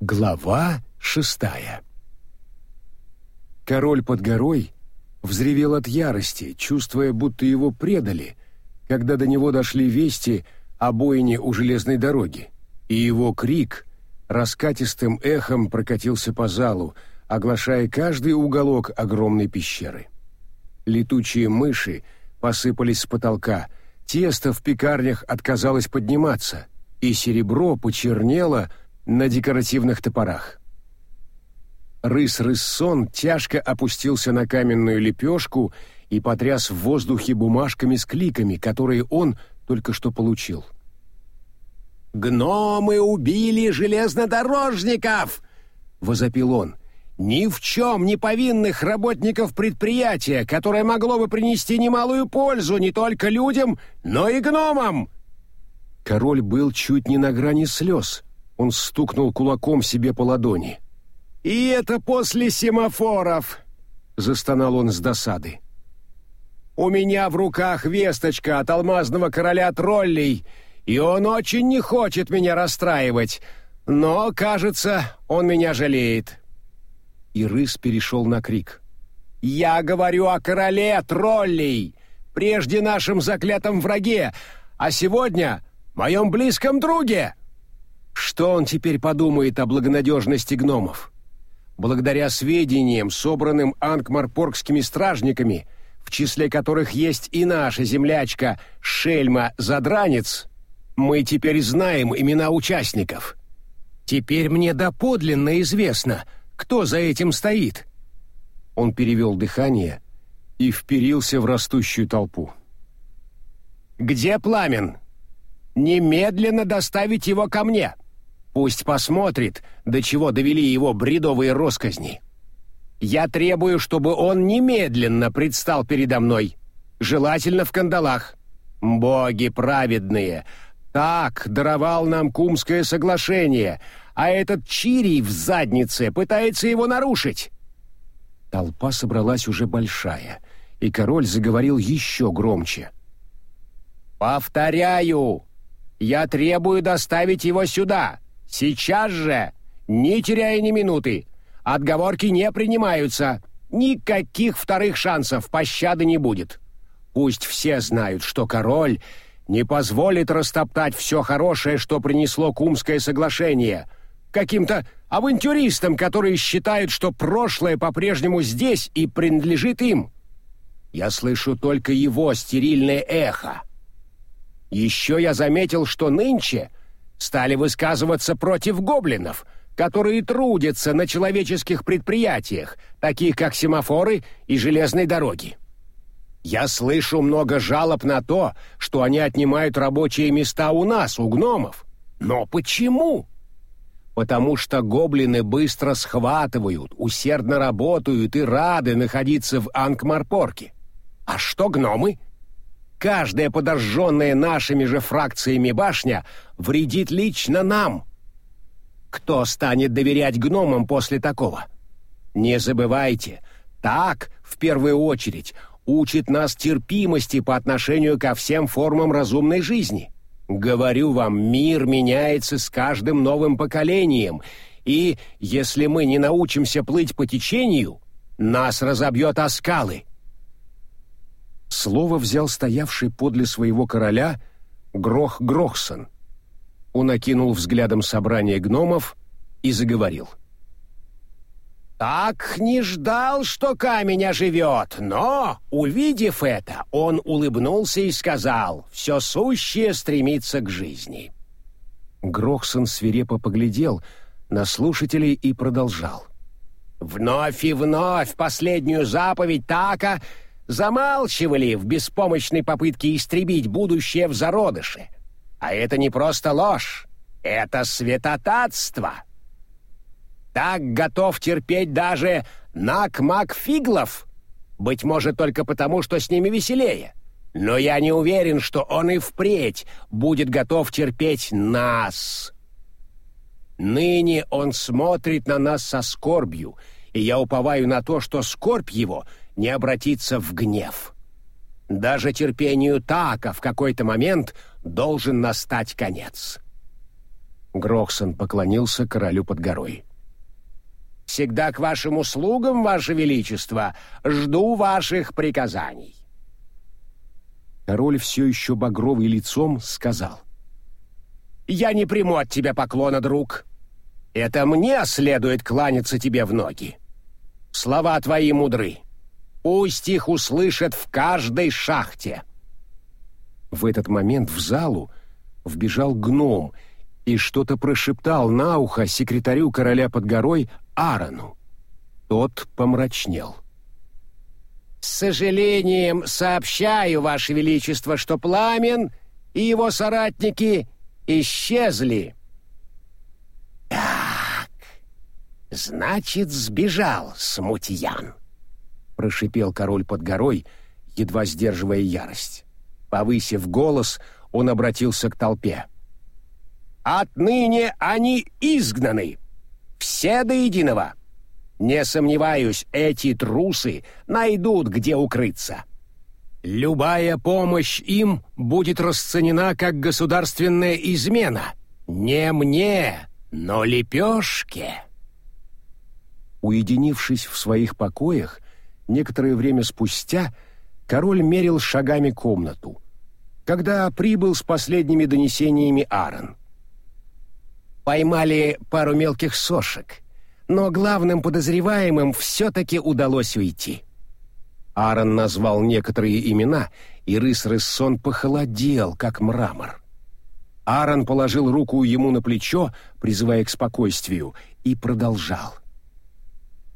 Глава шестая Король под горой взревел от ярости, чувствуя, будто его предали, когда до него дошли вести о бойне у железной дороги, и его крик раскатистым эхом прокатился по залу, оглашая каждый уголок огромной пещеры. Летучие мыши посыпались с потолка, тесто в пекарнях отказалось подниматься, и серебро почернело на декоративных топорах. Рыс-рыссон тяжко опустился на каменную лепешку и потряс в воздухе бумажками с кликами, которые он только что получил. «Гномы убили железнодорожников!» — возопил он. «Ни в чем не повинных работников предприятия, которое могло бы принести немалую пользу не только людям, но и гномам!» Король был чуть не на грани слез. Он стукнул кулаком себе по ладони. «И это после семафоров!» — застонал он с досады. «У меня в руках весточка от алмазного короля троллей, и он очень не хочет меня расстраивать, но, кажется, он меня жалеет». И рыс перешел на крик. «Я говорю о короле троллей, прежде нашем заклятом враге, а сегодня моем близком друге!» Что он теперь подумает о благонадежности гномов? Благодаря сведениям, собранным ангмарпоргскими стражниками, в числе которых есть и наша землячка Шельма-Задранец, мы теперь знаем имена участников. Теперь мне доподлинно известно, кто за этим стоит. Он перевел дыхание и вперился в растущую толпу. «Где пламен?» Немедленно доставить его ко мне. Пусть посмотрит, до чего довели его бредовые росказни. Я требую, чтобы он немедленно предстал передо мной, желательно в кандалах. Боги праведные, так даровал нам Кумское соглашение, а этот Чирий в заднице пытается его нарушить. Толпа собралась уже большая, и король заговорил еще громче. «Повторяю, я требую доставить его сюда. Сейчас же, не теряя ни минуты. Отговорки не принимаются. Никаких вторых шансов, пощады не будет. Пусть все знают, что король не позволит растоптать все хорошее, что принесло Кумское соглашение, каким-то авантюристам, которые считают, что прошлое по-прежнему здесь и принадлежит им. Я слышу только его стерильное эхо. Еще я заметил, что нынче стали высказываться против гоблинов, которые трудятся на человеческих предприятиях, таких как семафоры и железные дороги. Я слышу много жалоб на то, что они отнимают рабочие места у нас, у гномов. Но почему? Потому что гоблины быстро схватывают, усердно работают и рады находиться в Ангмарпорке. А что гномы? — Каждая подожженная нашими же фракциями башня вредит лично нам. Кто станет доверять гномам после такого? Не забывайте, так, в первую очередь, учит нас терпимости по отношению ко всем формам разумной жизни. Говорю вам, мир меняется с каждым новым поколением, и если мы не научимся плыть по течению, нас разобьет о скалы. Слово взял стоявший подле своего короля Грох Грохсон. Он окинул взглядом собрание гномов и заговорил. «Так не ждал, что камень оживет, но, увидев это, он улыбнулся и сказал, все сущее стремится к жизни». Грохсон свирепо поглядел на слушателей и продолжал. «Вновь и вновь последнюю заповедь Така замалчивали в беспомощной попытке истребить будущее в зародыше. А это не просто ложь, это святотатство. Так готов терпеть даже Нак-Мак Фиглов, быть может, только потому, что с ними веселее. Но я не уверен, что он и впредь будет готов терпеть нас. Ныне он смотрит на нас со скорбью, и я уповаю на то, что скорбь его — не обратиться в гнев. Даже терпению Така в какой-то момент должен настать конец. Грохсон поклонился королю под горой. «Всегда к вашим услугам, ваше величество. Жду ваших приказаний». Король все еще багровый лицом сказал. «Я не приму от тебя поклона, друг. Это мне следует кланяться тебе в ноги. Слова твои мудры. Пусть их услышат в каждой шахте». В этот момент в залу вбежал гном и что-то прошептал на ухо секретарю короля под горой Аарону. Тот помрачнел. «С сожалением сообщаю, Ваше Величество, что Пламен и его соратники исчезли». «Так, значит, сбежал смутьян», — прошипел король под горой, едва сдерживая ярость. Повысив голос, он обратился к толпе. «Отныне они изгнаны! Все до единого! Не сомневаюсь, эти трусы найдут, где укрыться!» Любая помощь им будет расценена как государственная измена. Не мне, но лепешке. Уединившись в своих покоях, некоторое время спустя король мерил шагами комнату, когда прибыл с последними донесениями Аарон. Поймали пару мелких сошек, но главным подозреваемым все-таки удалось уйти. Аарон назвал некоторые имена, и рыс Рыссон похолодел, как мрамор. Аарон положил руку ему на плечо, призывая к спокойствию, и продолжал.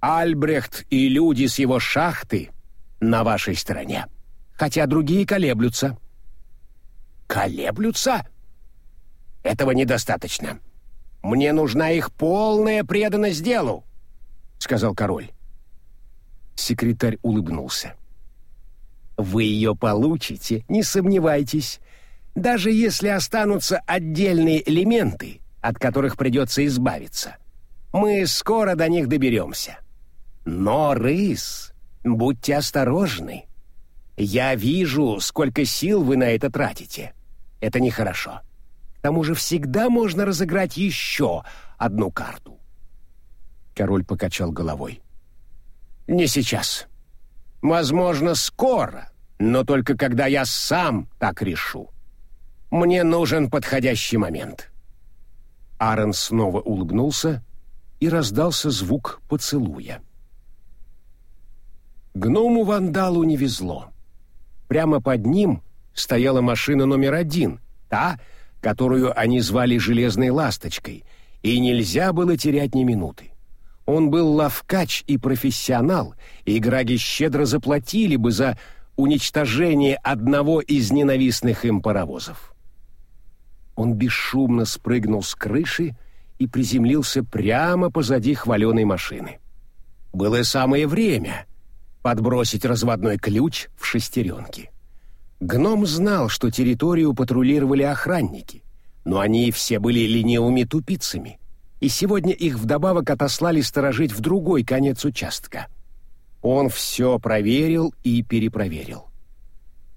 «Альбрехт и люди с его шахты на вашей стороне, хотя другие колеблются». «Колеблются? Этого недостаточно. Мне нужна их полная преданность делу», — сказал король. Секретарь улыбнулся. «Вы ее получите, не сомневайтесь. Даже если останутся отдельные элементы, от которых придется избавиться. Мы скоро до них доберемся. Но, рыс, будьте осторожны. Я вижу, сколько сил вы на это тратите. Это нехорошо. К тому же всегда можно разыграть еще одну карту». Король покачал головой. Не сейчас. Возможно, скоро, но только когда я сам так решу. Мне нужен подходящий момент. Аарон снова улыбнулся, и раздался звук поцелуя. Гному-вандалу не везло. Прямо под ним стояла машина номер один, та, которую они звали «железной ласточкой», и нельзя было терять ни минуты. Он был ловкач и профессионал, и Граги щедро заплатили бы за уничтожение одного из ненавистных им паровозов. Он бесшумно спрыгнул с крыши и приземлился прямо позади хваленой машины. Было самое время подбросить разводной ключ в шестеренки. Гном знал, что территорию патрулировали охранники, но они все были ленивыми тупицами — и сегодня их вдобавок отослали сторожить в другой конец участка. Он все проверил и перепроверил.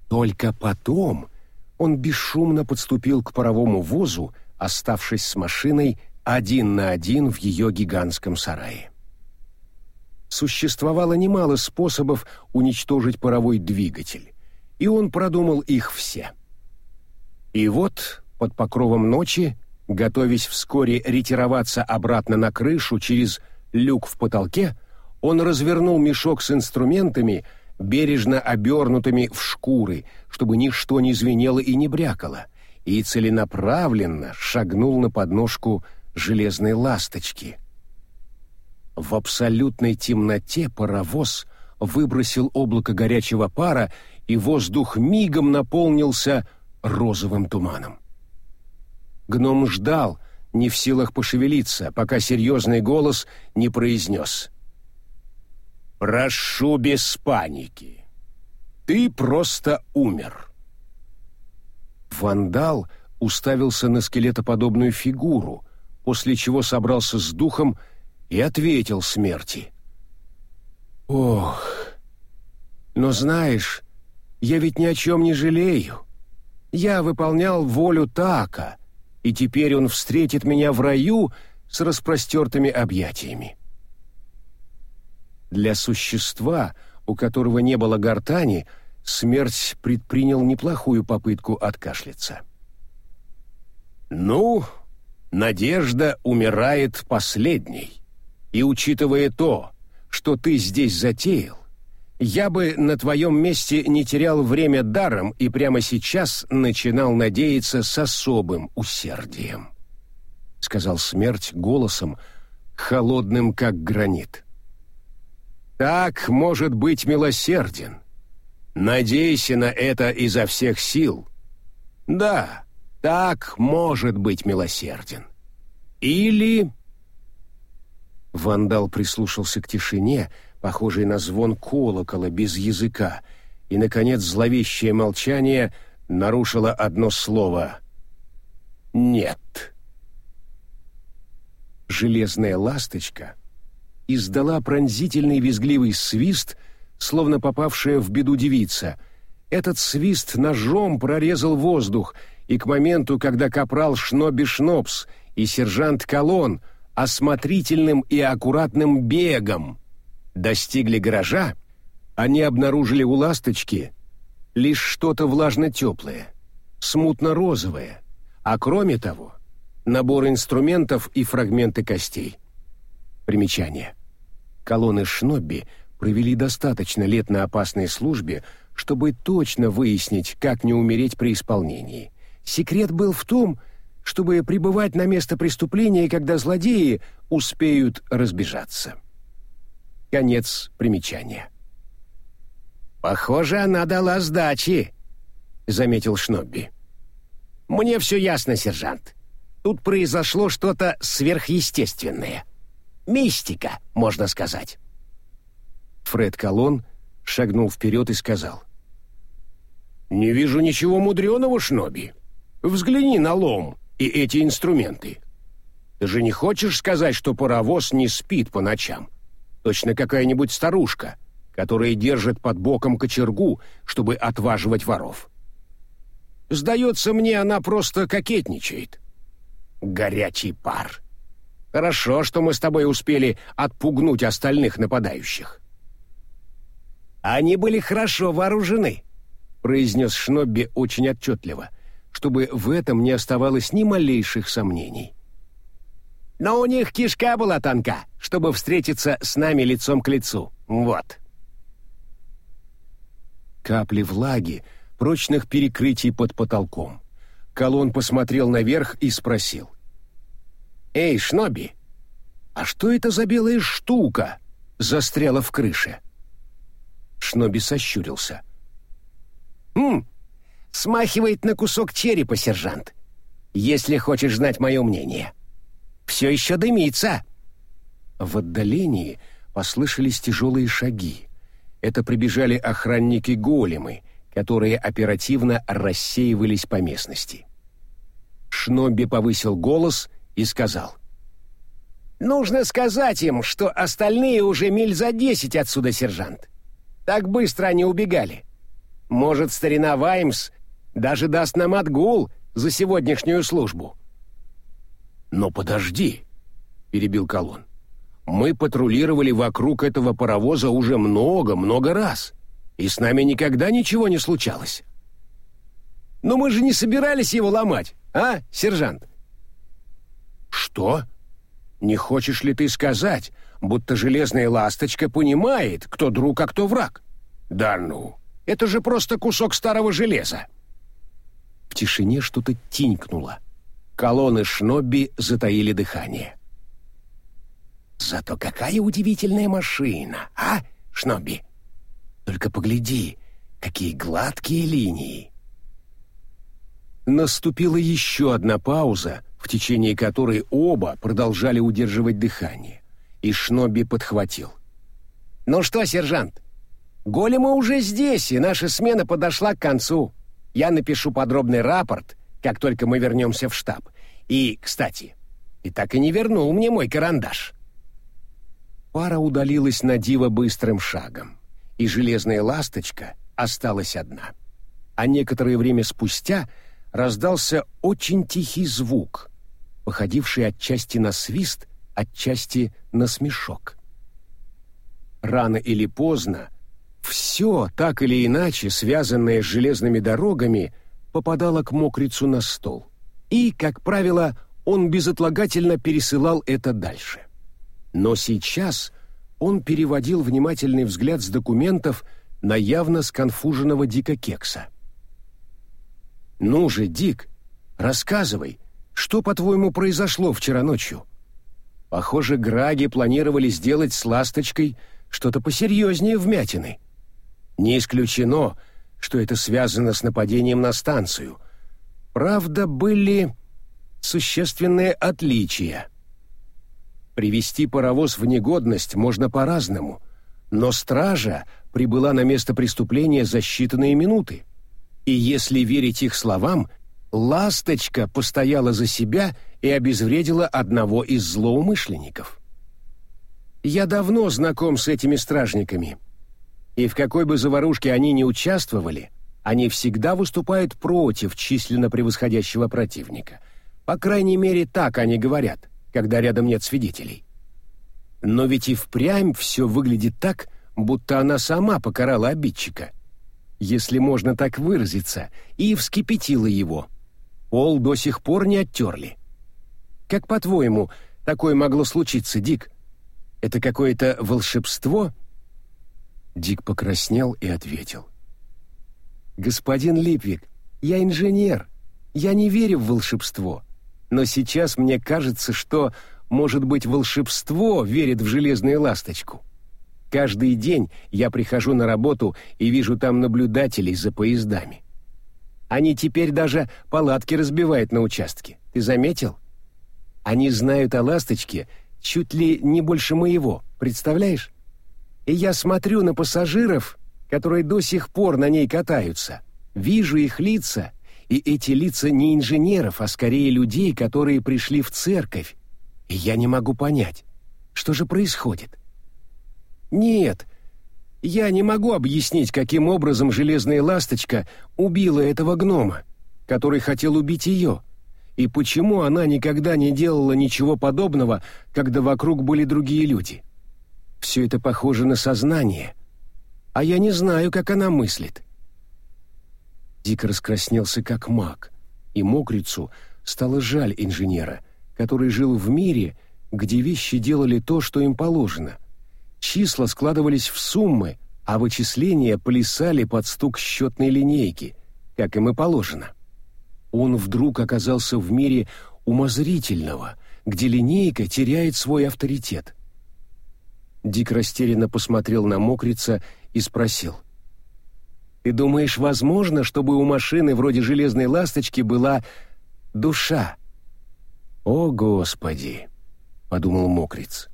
Только потом он бесшумно подступил к паровому возу, оставшись с машиной один на один в ее гигантском сарае. Существовало немало способов уничтожить паровой двигатель, и он продумал их все. И вот, под покровом ночи, Готовясь вскоре ретироваться обратно на крышу через люк в потолке, он развернул мешок с инструментами, бережно обернутыми в шкуры, чтобы ничто не звенело и не брякало, и целенаправленно шагнул на подножку железной ласточки. В абсолютной темноте паровоз выбросил облако горячего пара, и воздух мигом наполнился розовым туманом. Гном ждал, не в силах пошевелиться, пока серьезный голос не произнес. «Прошу без паники. Ты просто умер». Вандал уставился на скелетоподобную фигуру, после чего собрался с духом и ответил смерти. «Ох, но знаешь, я ведь ни о чем не жалею. Я выполнял волю Така» и теперь он встретит меня в раю с распростертыми объятиями. Для существа, у которого не было гортани, смерть предпринял неплохую попытку откашляться. «Ну, надежда умирает последней, и, учитывая то, что ты здесь затеял, я бы на твоем месте не терял время даром и прямо сейчас начинал надеяться с особым усердием», — сказал смерть голосом, холодным как гранит. «Так может быть милосерден. Надейся на это изо всех сил. Да, так может быть милосерден. Или...» Вандал прислушался к тишине, — похожий на звон колокола без языка, и, наконец, зловещее молчание нарушило одно слово «Нет». Железная ласточка издала пронзительный визгливый свист, словно попавшая в беду девица. Этот свист ножом прорезал воздух, и к моменту, когда капрал Шноби Шнопс и сержант Колон осмотрительным и аккуратным бегом достигли гаража, они обнаружили у ласточки лишь что-то влажно-теплое, смутно-розовое, а кроме того, набор инструментов и фрагменты костей. Примечание. Колонны Шнобби провели достаточно лет на опасной службе, чтобы точно выяснить, как не умереть при исполнении. Секрет был в том, чтобы прибывать на место преступления, когда злодеи успеют разбежаться. Конец примечания. «Похоже, она дала сдачи», — заметил Шнобби. «Мне все ясно, сержант. Тут произошло что-то сверхъестественное. Мистика, можно сказать». Фред Колон шагнул вперед и сказал. «Не вижу ничего мудреного, Шноби. Взгляни на лом и эти инструменты. Ты же не хочешь сказать, что паровоз не спит по ночам?» точно какая-нибудь старушка, которая держит под боком кочергу, чтобы отваживать воров. Сдается мне, она просто кокетничает. Горячий пар. Хорошо, что мы с тобой успели отпугнуть остальных нападающих. Они были хорошо вооружены, произнес Шнобби очень отчетливо, чтобы в этом не оставалось ни малейших сомнений. Но у них кишка была тонка, чтобы встретиться с нами лицом к лицу. Вот. Капли влаги, прочных перекрытий под потолком. Колон посмотрел наверх и спросил. «Эй, Шноби, а что это за белая штука застряла в крыше?» Шноби сощурился. «Хм, смахивает на кусок черепа, сержант, если хочешь знать мое мнение» все еще дымится!» В отдалении послышались тяжелые шаги. Это прибежали охранники-големы, которые оперативно рассеивались по местности. Шнобби повысил голос и сказал. «Нужно сказать им, что остальные уже миль за десять отсюда, сержант. Так быстро они убегали. Может, старина Ваймс даже даст нам отгул за сегодняшнюю службу». «Но подожди», — перебил Колон. «Мы патрулировали вокруг этого паровоза уже много-много раз, и с нами никогда ничего не случалось». «Но мы же не собирались его ломать, а, сержант?» «Что? Не хочешь ли ты сказать, будто железная ласточка понимает, кто друг, а кто враг?» «Да ну, это же просто кусок старого железа!» Тишине что-то тинькнуло. Колонны Шнобби затаили дыхание. «Зато какая удивительная машина, а, Шнобби? Только погляди, какие гладкие линии!» Наступила еще одна пауза, в течение которой оба продолжали удерживать дыхание, и Шнобби подхватил. «Ну что, сержант, големы уже здесь, и наша смена подошла к концу. Я напишу подробный рапорт, как только мы вернемся в штаб. И, кстати, ты так и не вернул мне мой карандаш». Пара удалилась на диво быстрым шагом, и железная ласточка осталась одна. А некоторое время спустя раздался очень тихий звук, походивший отчасти на свист, отчасти на смешок. Рано или поздно все, так или иначе, связанное с железными дорогами, попадало к мокрицу на стол. И, как правило, он безотлагательно пересылал это дальше. Но сейчас он переводил внимательный взгляд с документов на явно сконфуженного Дика Кекса. «Ну же, Дик, рассказывай, что, по-твоему, произошло вчера ночью?» Похоже, Граги планировали сделать с ласточкой что-то посерьезнее вмятины. Не исключено, что это связано с нападением на станцию. Правда, были существенные отличия. Привести паровоз в негодность можно по-разному, но стража прибыла на место преступления за считанные минуты. И если верить их словам, «Ласточка» постояла за себя и обезвредила одного из злоумышленников. Я давно знаком с этими стражниками, и в какой бы заварушке они ни участвовали, они всегда выступают против численно превосходящего противника. По крайней мере, так они говорят, когда рядом нет свидетелей. Но ведь и впрямь все выглядит так, будто она сама покарала обидчика, если можно так выразиться, и вскипятила его. Пол до сих пор не оттерли. Как по-твоему, такое могло случиться, Дик? Это какое-то волшебство? Дик покраснел и ответил. Господин Липвик, я инженер. Я не верю в волшебство. Но сейчас мне кажется, что, может быть, волшебство верит в железную ласточку. Каждый день я прихожу на работу и вижу там наблюдателей за поездами. Они теперь даже палатки разбивают на участке. Ты заметил? Они знают о ласточке чуть ли не больше моего, представляешь? И я смотрю на пассажиров, которые до сих пор на ней катаются, вижу их лица, и эти лица не инженеров, а скорее людей, которые пришли в церковь. И я не могу понять, что же происходит. Нет, я не могу объяснить, каким образом железная ласточка убила этого гнома, который хотел убить ее, и почему она никогда не делала ничего подобного, когда вокруг были другие люди. Все это похоже на сознание, а я не знаю, как она мыслит. Дик раскраснелся как маг, и мокрицу стало жаль инженера, который жил в мире, где вещи делали то, что им положено — Числа складывались в суммы, а вычисления плясали под стук счетной линейки, как им и положено. Он вдруг оказался в мире умозрительного, где линейка теряет свой авторитет. Дик растерянно посмотрел на мокрица и спросил. «Ты думаешь, возможно, чтобы у машины вроде железной ласточки была душа?» «О, Господи!» — подумал мокриц.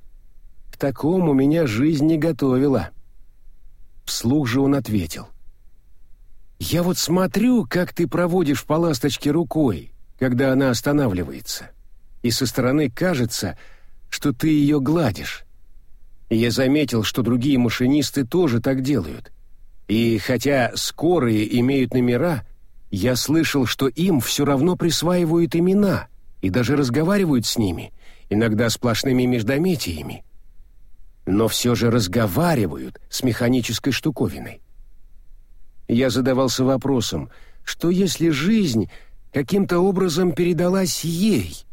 К такому меня жизнь не готовила. Вслух же он ответил. «Я вот смотрю, как ты проводишь по ласточке рукой, когда она останавливается, и со стороны кажется, что ты ее гладишь. Я заметил, что другие машинисты тоже так делают. И хотя скорые имеют номера, я слышал, что им все равно присваивают имена и даже разговаривают с ними, иногда сплошными междометиями но все же разговаривают с механической штуковиной. Я задавался вопросом, что если жизнь каким-то образом передалась ей?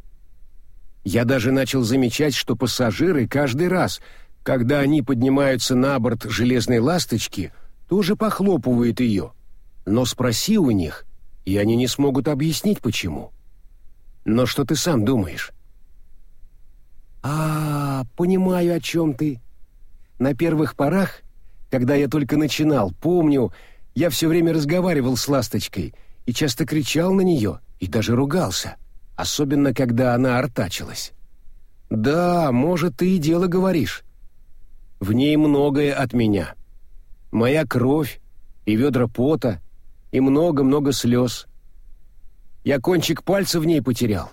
Я даже начал замечать, что пассажиры каждый раз, когда они поднимаются на борт железной ласточки, тоже похлопывают ее. Но спроси у них, и они не смогут объяснить, почему. Но что ты сам думаешь? «А, понимаю, о чем ты. На первых порах, когда я только начинал, помню, я все время разговаривал с ласточкой и часто кричал на нее и даже ругался, особенно когда она артачилась. Да, может, ты и дело говоришь. В ней многое от меня. Моя кровь и ведра пота, и много-много слез. Я кончик пальца в ней потерял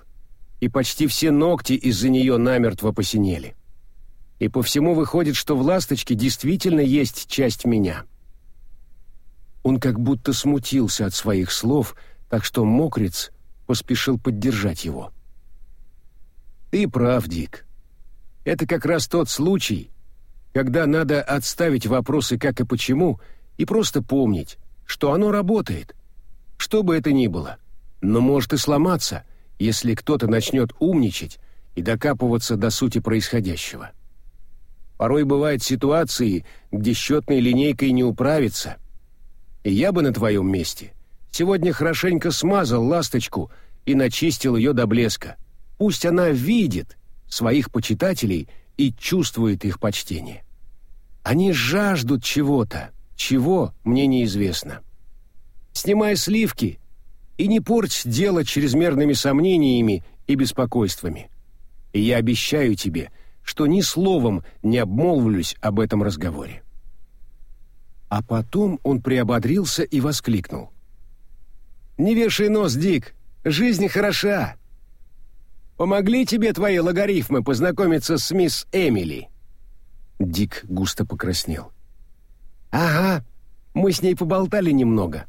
и почти все ногти из-за нее намертво посинели. И по всему выходит, что в «Ласточке» действительно есть часть меня. Он как будто смутился от своих слов, так что мокрец поспешил поддержать его. «Ты прав, Дик. Это как раз тот случай, когда надо отставить вопросы «как» и «почему» и просто помнить, что оно работает, что бы это ни было, но может и сломаться, если кто-то начнет умничать и докапываться до сути происходящего. Порой бывают ситуации, где счетной линейкой не управиться. И я бы на твоем месте сегодня хорошенько смазал ласточку и начистил ее до блеска. Пусть она видит своих почитателей и чувствует их почтение. Они жаждут чего-то, чего мне неизвестно. Снимай сливки и не порть дело чрезмерными сомнениями и беспокойствами. И я обещаю тебе, что ни словом не обмолвлюсь об этом разговоре. А потом он приободрился и воскликнул. «Не вешай нос, Дик, жизнь хороша. Помогли тебе твои логарифмы познакомиться с мисс Эмили?» Дик густо покраснел. «Ага, мы с ней поболтали немного.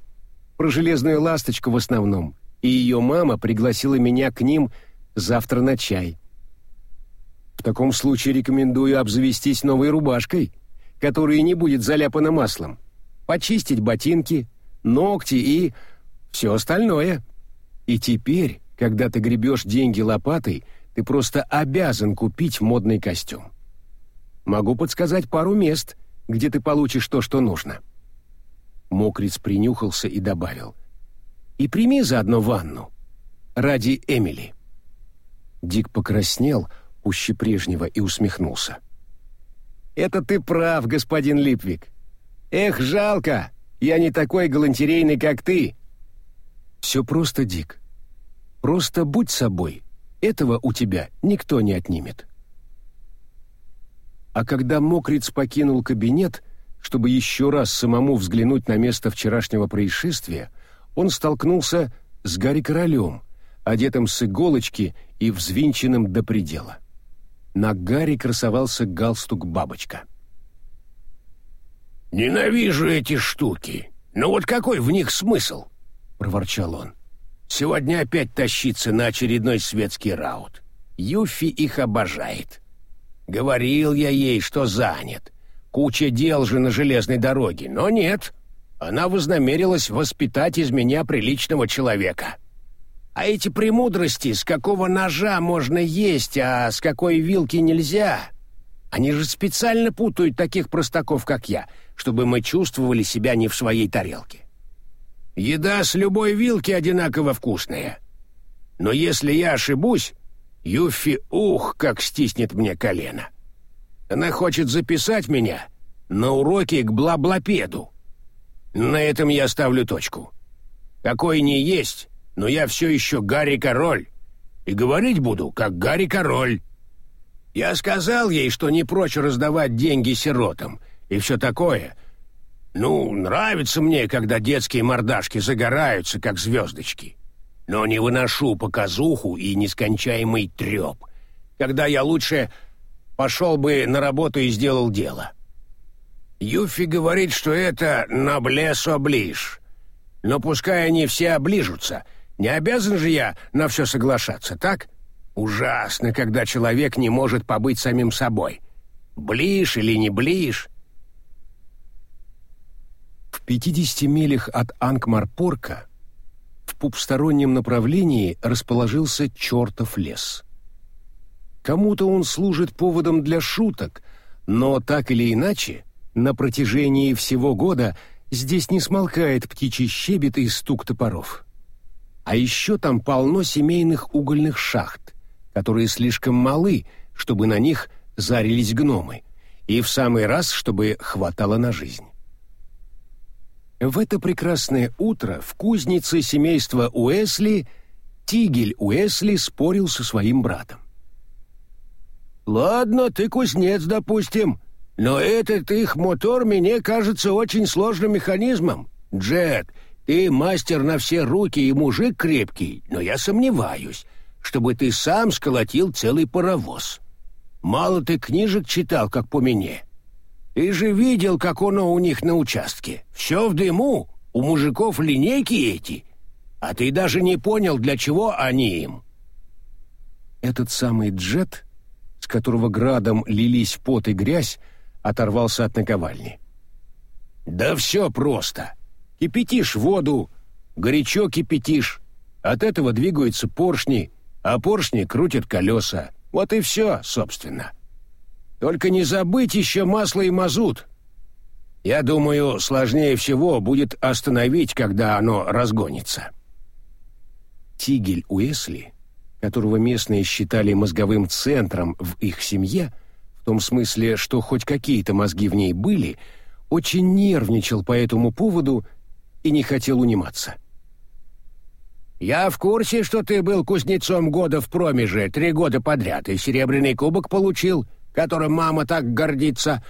Про железную ласточку в основном. И ее мама пригласила меня к ним завтра на чай. В таком случае рекомендую обзавестись новой рубашкой, которая не будет заляпана маслом, почистить ботинки, ногти и все остальное. И теперь, когда ты гребешь деньги лопатой, ты просто обязан купить модный костюм. Могу подсказать пару мест, где ты получишь то, что нужно. Мокриц принюхался и добавил. И прими заодно ванну. Ради Эмили. Дик покраснел пуще прежнего и усмехнулся. «Это ты прав, господин Липвик. Эх, жалко, я не такой галантерейный, как ты. Все просто, Дик. Просто будь собой. Этого у тебя никто не отнимет. А когда Мокриц покинул кабинет, чтобы еще раз самому взглянуть на место вчерашнего происшествия, он столкнулся с Гарри Королем, одетым с иголочки и взвинченным до предела. На Гарри красовался галстук-бабочка. «Ненавижу эти штуки. Но вот какой в них смысл?» — проворчал он. «Сегодня опять тащиться на очередной светский раут. Юфи их обожает. Говорил я ей, что занят. Куча дел же на железной дороге, но нет. Она вознамерилась воспитать из меня приличного человека. А эти премудрости, с какого ножа можно есть, а с какой вилки нельзя, они же специально путают таких простаков, как я, чтобы мы чувствовали себя не в своей тарелке. Еда с любой вилки одинаково вкусная. Но если я ошибусь, Юфи ух, как стиснет мне колено. Она хочет записать меня на уроки к блаблопеду. На этом я ставлю точку. Какой не есть, но я все еще Гарри Король. И говорить буду, как Гарри Король. Я сказал ей, что не прочь раздавать деньги сиротам и все такое — ну, нравится мне, когда детские мордашки загораются, как звездочки. Но не выношу показуху и нескончаемый треп, когда я лучше пошел бы на работу и сделал дело. Юфи говорит, что это «наблес оближ». Но пускай они все оближутся, не обязан же я на все соглашаться, так? Ужасно, когда человек не может побыть самим собой. Ближ или не ближ — в 50 милях от Анкмарпорка в пупстороннем направлении расположился чертов лес. Кому-то он служит поводом для шуток, но так или иначе, на протяжении всего года здесь не смолкает птичий щебет и стук топоров. А еще там полно семейных угольных шахт, которые слишком малы, чтобы на них зарились гномы, и в самый раз, чтобы хватало на жизнь. В это прекрасное утро в кузнице семейства Уэсли Тигель Уэсли спорил со своим братом. «Ладно, ты кузнец, допустим, но этот их мотор мне кажется очень сложным механизмом. Джет, ты мастер на все руки и мужик крепкий, но я сомневаюсь, чтобы ты сам сколотил целый паровоз. Мало ты книжек читал, как по мне. Ты же видел, как оно у них на участке. Все в дыму. У мужиков линейки эти. А ты даже не понял, для чего они им. Этот самый джет, с которого градом лились пот и грязь, оторвался от наковальни. Да все просто. Кипятишь воду, горячо кипятишь. От этого двигаются поршни, а поршни крутят колеса. Вот и все, собственно. Только не забыть еще масло и мазут. Я думаю, сложнее всего будет остановить, когда оно разгонится. Тигель Уэсли, которого местные считали мозговым центром в их семье, в том смысле, что хоть какие-то мозги в ней были, очень нервничал по этому поводу и не хотел униматься. «Я в курсе, что ты был кузнецом года в промеже три года подряд и серебряный кубок получил, которым мама так гордится,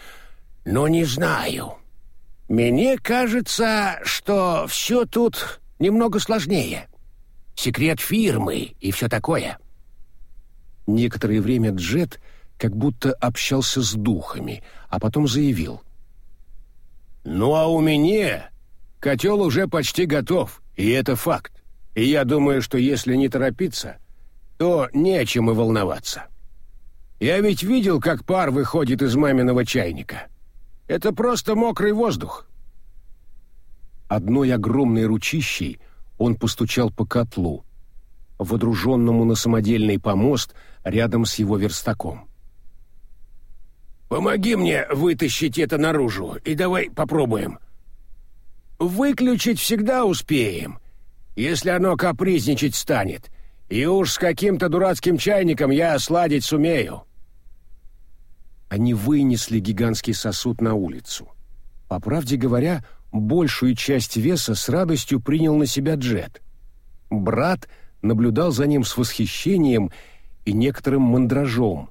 но не знаю. Мне кажется, что все тут немного сложнее» секрет фирмы и все такое». Некоторое время Джет как будто общался с духами, а потом заявил. «Ну а у меня котел уже почти готов, и это факт. И я думаю, что если не торопиться, то не о чем и волноваться. Я ведь видел, как пар выходит из маминого чайника. Это просто мокрый воздух». Одной огромной ручищей он постучал по котлу, водруженному на самодельный помост рядом с его верстаком. «Помоги мне вытащить это наружу, и давай попробуем. Выключить всегда успеем, если оно капризничать станет, и уж с каким-то дурацким чайником я сладить сумею». Они вынесли гигантский сосуд на улицу. По правде говоря, большую часть веса с радостью принял на себя Джет. Брат наблюдал за ним с восхищением и некоторым мандражом.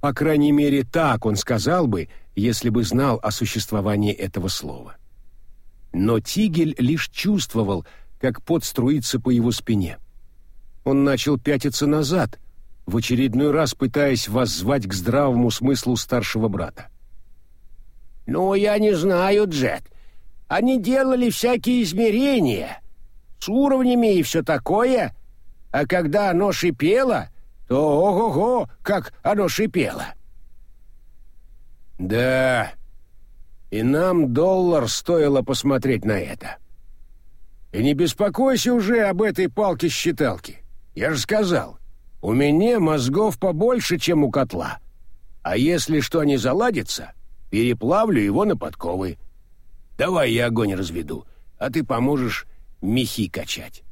По крайней мере, так он сказал бы, если бы знал о существовании этого слова. Но Тигель лишь чувствовал, как пот струится по его спине. Он начал пятиться назад, в очередной раз пытаясь воззвать к здравому смыслу старшего брата. «Ну, я не знаю, Джет. Они делали всякие измерения с уровнями и все такое, а когда оно шипело, то ого-го, как оно шипело. Да, и нам доллар стоило посмотреть на это. И не беспокойся уже об этой палке-считалке. Я же сказал, у меня мозгов побольше, чем у котла. А если что не заладится, переплавлю его на подковы. Давай я огонь разведу, а ты поможешь мехи качать.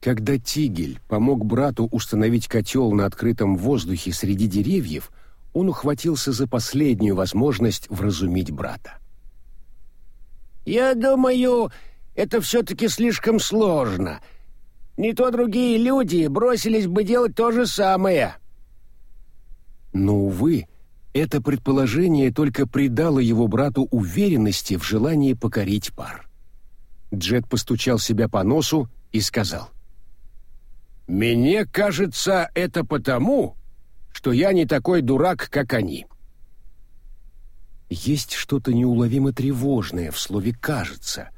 Когда Тигель помог брату установить котел на открытом воздухе среди деревьев, он ухватился за последнюю возможность вразумить брата. «Я думаю, это все-таки слишком сложно. Не то другие люди бросились бы делать то же самое». Но, увы, это предположение только придало его брату уверенности в желании покорить пар. Джет постучал себя по носу и сказал. «Мне кажется, это потому, что я не такой дурак, как они». Есть что-то неуловимо тревожное в слове «кажется».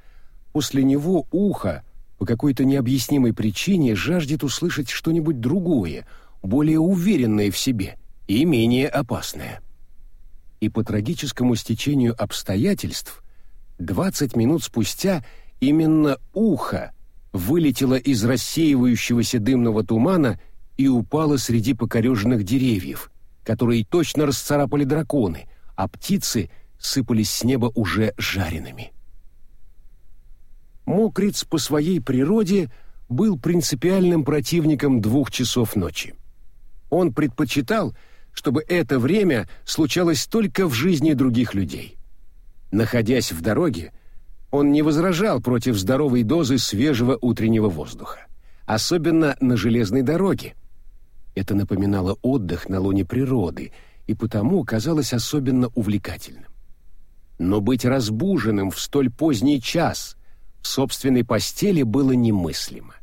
После него ухо по какой-то необъяснимой причине жаждет услышать что-нибудь другое, более уверенное в себе и менее опасное и по трагическому стечению обстоятельств 20 минут спустя именно ухо вылетело из рассеивающегося дымного тумана и упало среди покореженных деревьев, которые точно расцарапали драконы, а птицы сыпались с неба уже жареными. Мокриц по своей природе был принципиальным противником двух часов ночи. Он предпочитал — чтобы это время случалось только в жизни других людей. Находясь в дороге, он не возражал против здоровой дозы свежего утреннего воздуха, особенно на железной дороге. Это напоминало отдых на луне природы и потому казалось особенно увлекательным. Но быть разбуженным в столь поздний час в собственной постели было немыслимо.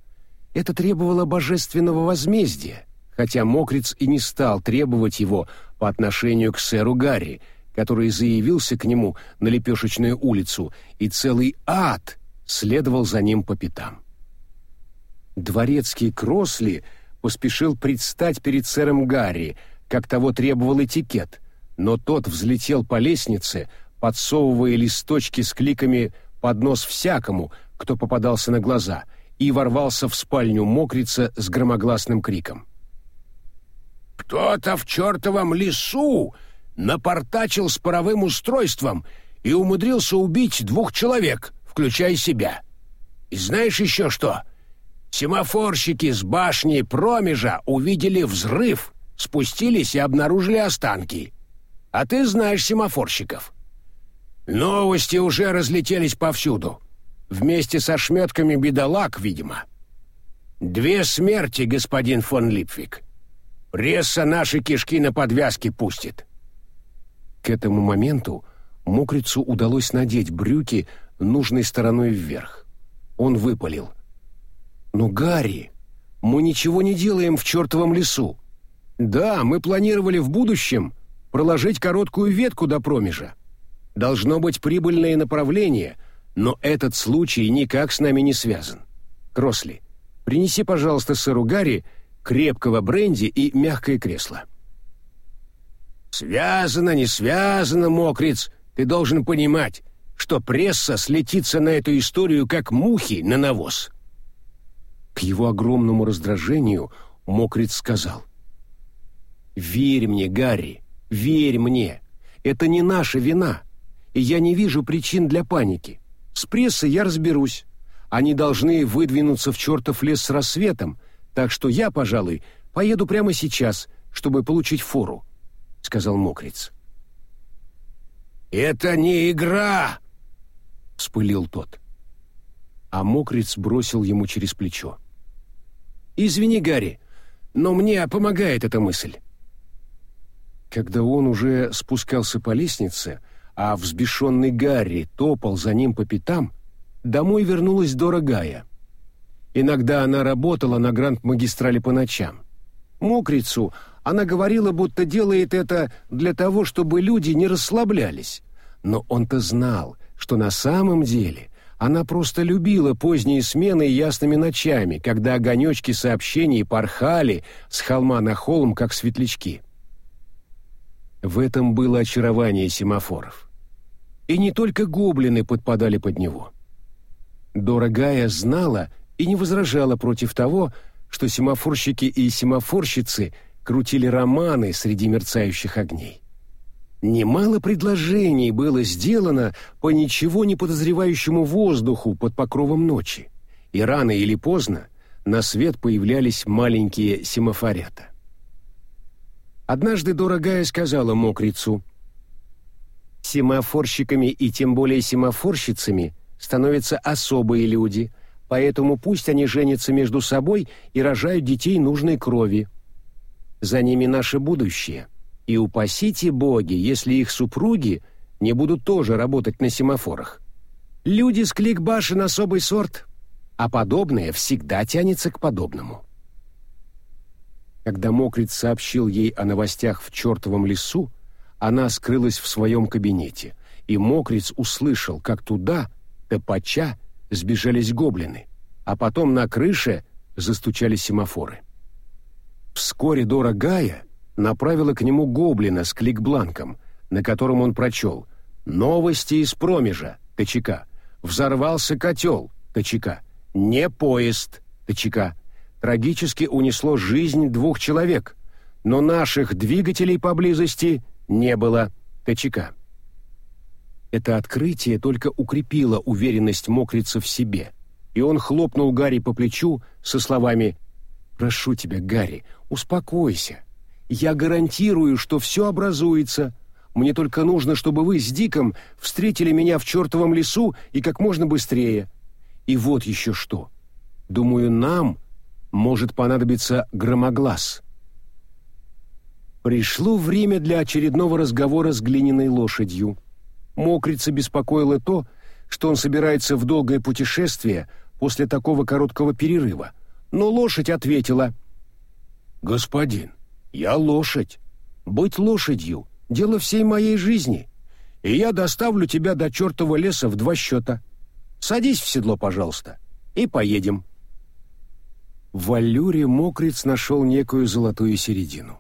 Это требовало божественного возмездия, хотя Мокриц и не стал требовать его по отношению к сэру Гарри, который заявился к нему на Лепешечную улицу, и целый ад следовал за ним по пятам. Дворецкий Кросли поспешил предстать перед сэром Гарри, как того требовал этикет, но тот взлетел по лестнице, подсовывая листочки с кликами под нос всякому, кто попадался на глаза, и ворвался в спальню мокрица с громогласным криком. «Кто-то в чертовом лесу напортачил с паровым устройством и умудрился убить двух человек, включая себя. И знаешь еще что? Семафорщики с башни Промежа увидели взрыв, спустились и обнаружили останки. А ты знаешь семафорщиков. Новости уже разлетелись повсюду. Вместе со шметками бедолаг, видимо. Две смерти, господин фон Липвик. Пресса наши кишки на подвязки пустит. К этому моменту мокрицу удалось надеть брюки нужной стороной вверх. Он выпалил. «Но, Гарри, мы ничего не делаем в чертовом лесу. Да, мы планировали в будущем проложить короткую ветку до промежа. Должно быть прибыльное направление, но этот случай никак с нами не связан. Кросли, принеси, пожалуйста, сэру Гарри крепкого бренди и мягкое кресло. Связано, не связано, мокриц. Ты должен понимать, что пресса слетится на эту историю как мухи на навоз. К его огромному раздражению мокриц сказал: "Верь мне, Гарри, верь мне. Это не наша вина я не вижу причин для паники. С прессой я разберусь. Они должны выдвинуться в чертов лес с рассветом, так что я, пожалуй, поеду прямо сейчас, чтобы получить фору», — сказал Мокриц. «Это не игра!» — вспылил тот. А Мокриц бросил ему через плечо. «Извини, Гарри, но мне помогает эта мысль». Когда он уже спускался по лестнице, а взбешенный Гарри топал за ним по пятам, домой вернулась дорогая. Иногда она работала на Гранд-магистрале по ночам. Мокрицу она говорила, будто делает это для того, чтобы люди не расслаблялись. Но он-то знал, что на самом деле она просто любила поздние смены ясными ночами, когда огонечки сообщений порхали с холма на холм, как светлячки. В этом было очарование семафоров и не только гоблины подпадали под него. Дорогая знала и не возражала против того, что семафорщики и семафорщицы крутили романы среди мерцающих огней. Немало предложений было сделано по ничего не подозревающему воздуху под покровом ночи, и рано или поздно на свет появлялись маленькие семафорята. Однажды дорогая сказала мокрицу — Семафорщиками и тем более семафорщицами становятся особые люди, поэтому пусть они женятся между собой и рожают детей нужной крови. За ними наше будущее. И упасите боги, если их супруги не будут тоже работать на семафорах. Люди с кликбашен особый сорт, а подобное всегда тянется к подобному. Когда Мокриц сообщил ей о новостях в чертовом лесу, она скрылась в своем кабинете, и Мокриц услышал, как туда, топача, сбежались гоблины, а потом на крыше застучали семафоры. Вскоре Дора Гая направила к нему гоблина с кликбланком, на котором он прочел «Новости из промежа, ТЧК. Взорвался котел, ТЧК. Не поезд, ТЧК. Трагически унесло жизнь двух человек, но наших двигателей поблизости не было ТЧК. Это открытие только укрепило уверенность мокрица в себе, и он хлопнул Гарри по плечу со словами «Прошу тебя, Гарри, успокойся. Я гарантирую, что все образуется. Мне только нужно, чтобы вы с Диком встретили меня в чертовом лесу и как можно быстрее. И вот еще что. Думаю, нам может понадобиться громоглаз». Пришло время для очередного разговора с глиняной лошадью. Мокрица беспокоило то, что он собирается в долгое путешествие после такого короткого перерыва. Но лошадь ответила. «Господин, я лошадь. Быть лошадью — дело всей моей жизни, и я доставлю тебя до чертова леса в два счета. Садись в седло, пожалуйста, и поедем». В Аллюре мокриц нашел некую золотую середину.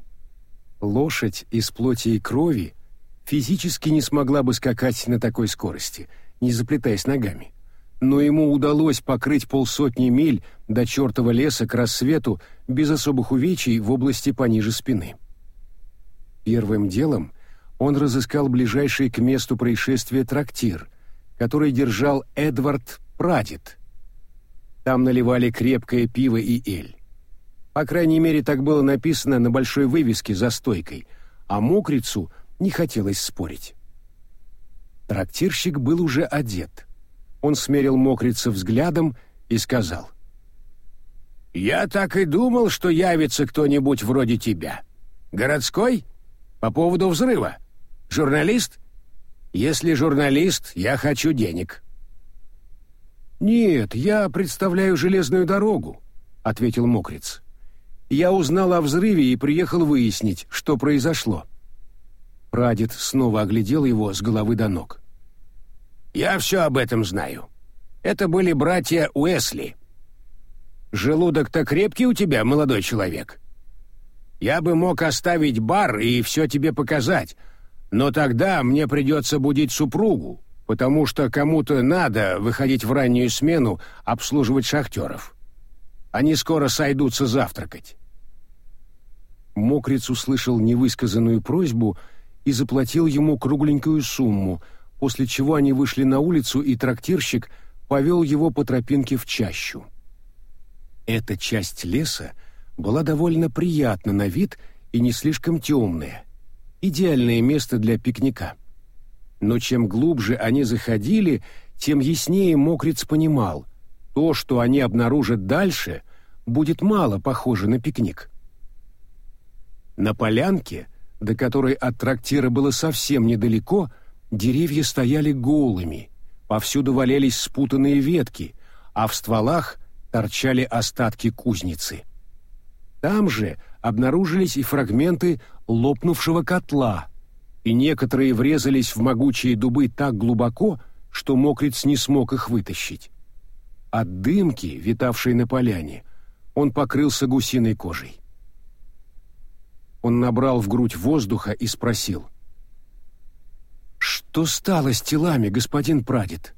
Лошадь из плоти и крови физически не смогла бы скакать на такой скорости, не заплетаясь ногами. Но ему удалось покрыть полсотни миль до чертова леса к рассвету без особых увечий в области пониже спины. Первым делом он разыскал ближайший к месту происшествия трактир, который держал Эдвард Прадед. Там наливали крепкое пиво и эль. По крайней мере, так было написано на большой вывеске за стойкой, а мокрицу не хотелось спорить. Трактирщик был уже одет. Он смерил мокрица взглядом и сказал. «Я так и думал, что явится кто-нибудь вроде тебя. Городской? По поводу взрыва? Журналист? Если журналист, я хочу денег». «Нет, я представляю железную дорогу», — ответил мокриц. Я узнал о взрыве и приехал выяснить, что произошло. Прадед снова оглядел его с головы до ног. «Я все об этом знаю. Это были братья Уэсли. Желудок-то крепкий у тебя, молодой человек. Я бы мог оставить бар и все тебе показать, но тогда мне придется будить супругу, потому что кому-то надо выходить в раннюю смену обслуживать шахтеров. Они скоро сойдутся завтракать. Мокриц услышал невысказанную просьбу и заплатил ему кругленькую сумму, после чего они вышли на улицу, и трактирщик повел его по тропинке в чащу. Эта часть леса была довольно приятна на вид и не слишком темная. Идеальное место для пикника. Но чем глубже они заходили, тем яснее Мокриц понимал, то, что они обнаружат дальше, будет мало похоже на пикник. На полянке, до которой от трактира было совсем недалеко, деревья стояли голыми, повсюду валялись спутанные ветки, а в стволах торчали остатки кузницы. Там же обнаружились и фрагменты лопнувшего котла, и некоторые врезались в могучие дубы так глубоко, что мокриц не смог их вытащить. От дымки, витавшей на поляне, он покрылся гусиной кожей. Он набрал в грудь воздуха и спросил. «Что стало с телами, господин прадед?»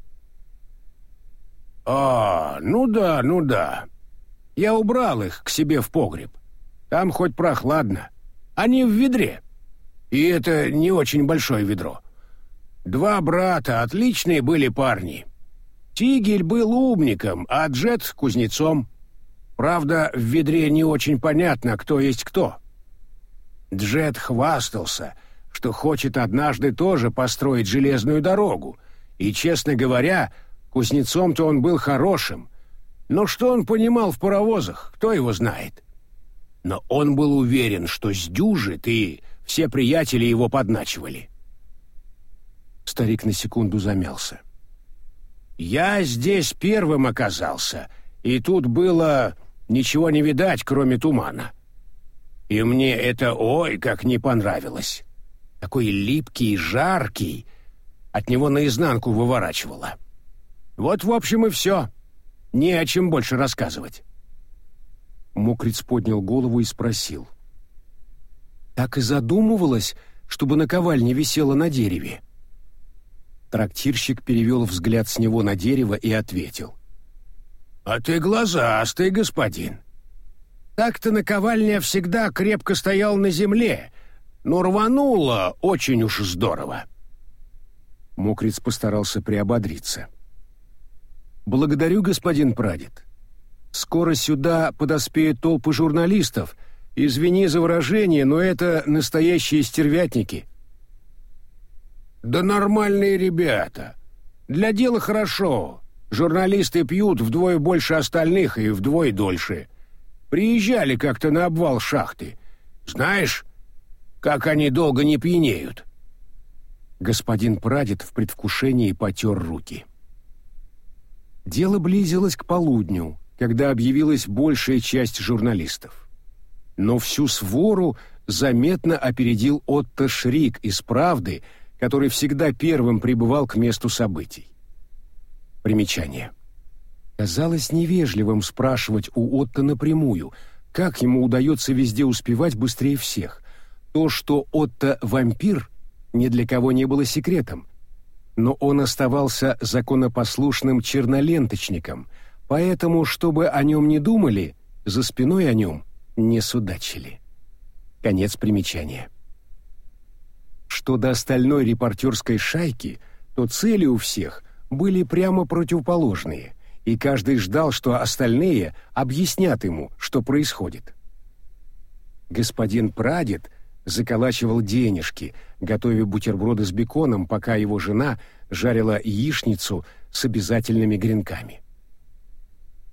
«А, ну да, ну да. Я убрал их к себе в погреб. Там хоть прохладно. Они в ведре. И это не очень большое ведро. Два брата, отличные были парни. Тигель был умником, а Джет — кузнецом. Правда, в ведре не очень понятно, кто есть кто. Джет хвастался, что хочет однажды тоже построить железную дорогу, и, честно говоря, кузнецом-то он был хорошим. Но что он понимал в паровозах, кто его знает? Но он был уверен, что сдюжит, и все приятели его подначивали. Старик на секунду замялся. «Я здесь первым оказался, и тут было ничего не видать, кроме тумана. И мне это ой как не понравилось. Такой липкий жаркий, от него наизнанку выворачивало. Вот, в общем, и все. Не о чем больше рассказывать. Мокриц поднял голову и спросил. «Так и задумывалась, чтобы наковальня висела на дереве?» Трактирщик перевел взгляд с него на дерево и ответил. «А ты глазастый, господин. Так-то наковальня всегда крепко стоял на земле, но рвануло очень уж здорово». Мокриц постарался приободриться. «Благодарю, господин прадед. Скоро сюда подоспеют толпы журналистов. Извини за выражение, но это настоящие стервятники». «Да нормальные ребята. Для дела хорошо. Журналисты пьют вдвое больше остальных и вдвое дольше. Приезжали как-то на обвал шахты. Знаешь, как они долго не пьянеют?» Господин прадед в предвкушении потер руки. Дело близилось к полудню, когда объявилась большая часть журналистов. Но всю свору заметно опередил Отто Шрик из «Правды», который всегда первым прибывал к месту событий. Примечание. Казалось невежливым спрашивать у Отто напрямую, как ему удается везде успевать быстрее всех. То, что Отто вампир, ни для кого не было секретом. Но он оставался законопослушным черноленточником, поэтому, чтобы о нем не думали, за спиной о нем не судачили. Конец примечания. Что до остальной репортерской шайки, то цели у всех были прямо противоположные, и каждый ждал, что остальные объяснят ему, что происходит. Господин Прадед заколачивал денежки, готовя бутерброды с беконом, пока его жена жарила яичницу с обязательными гренками.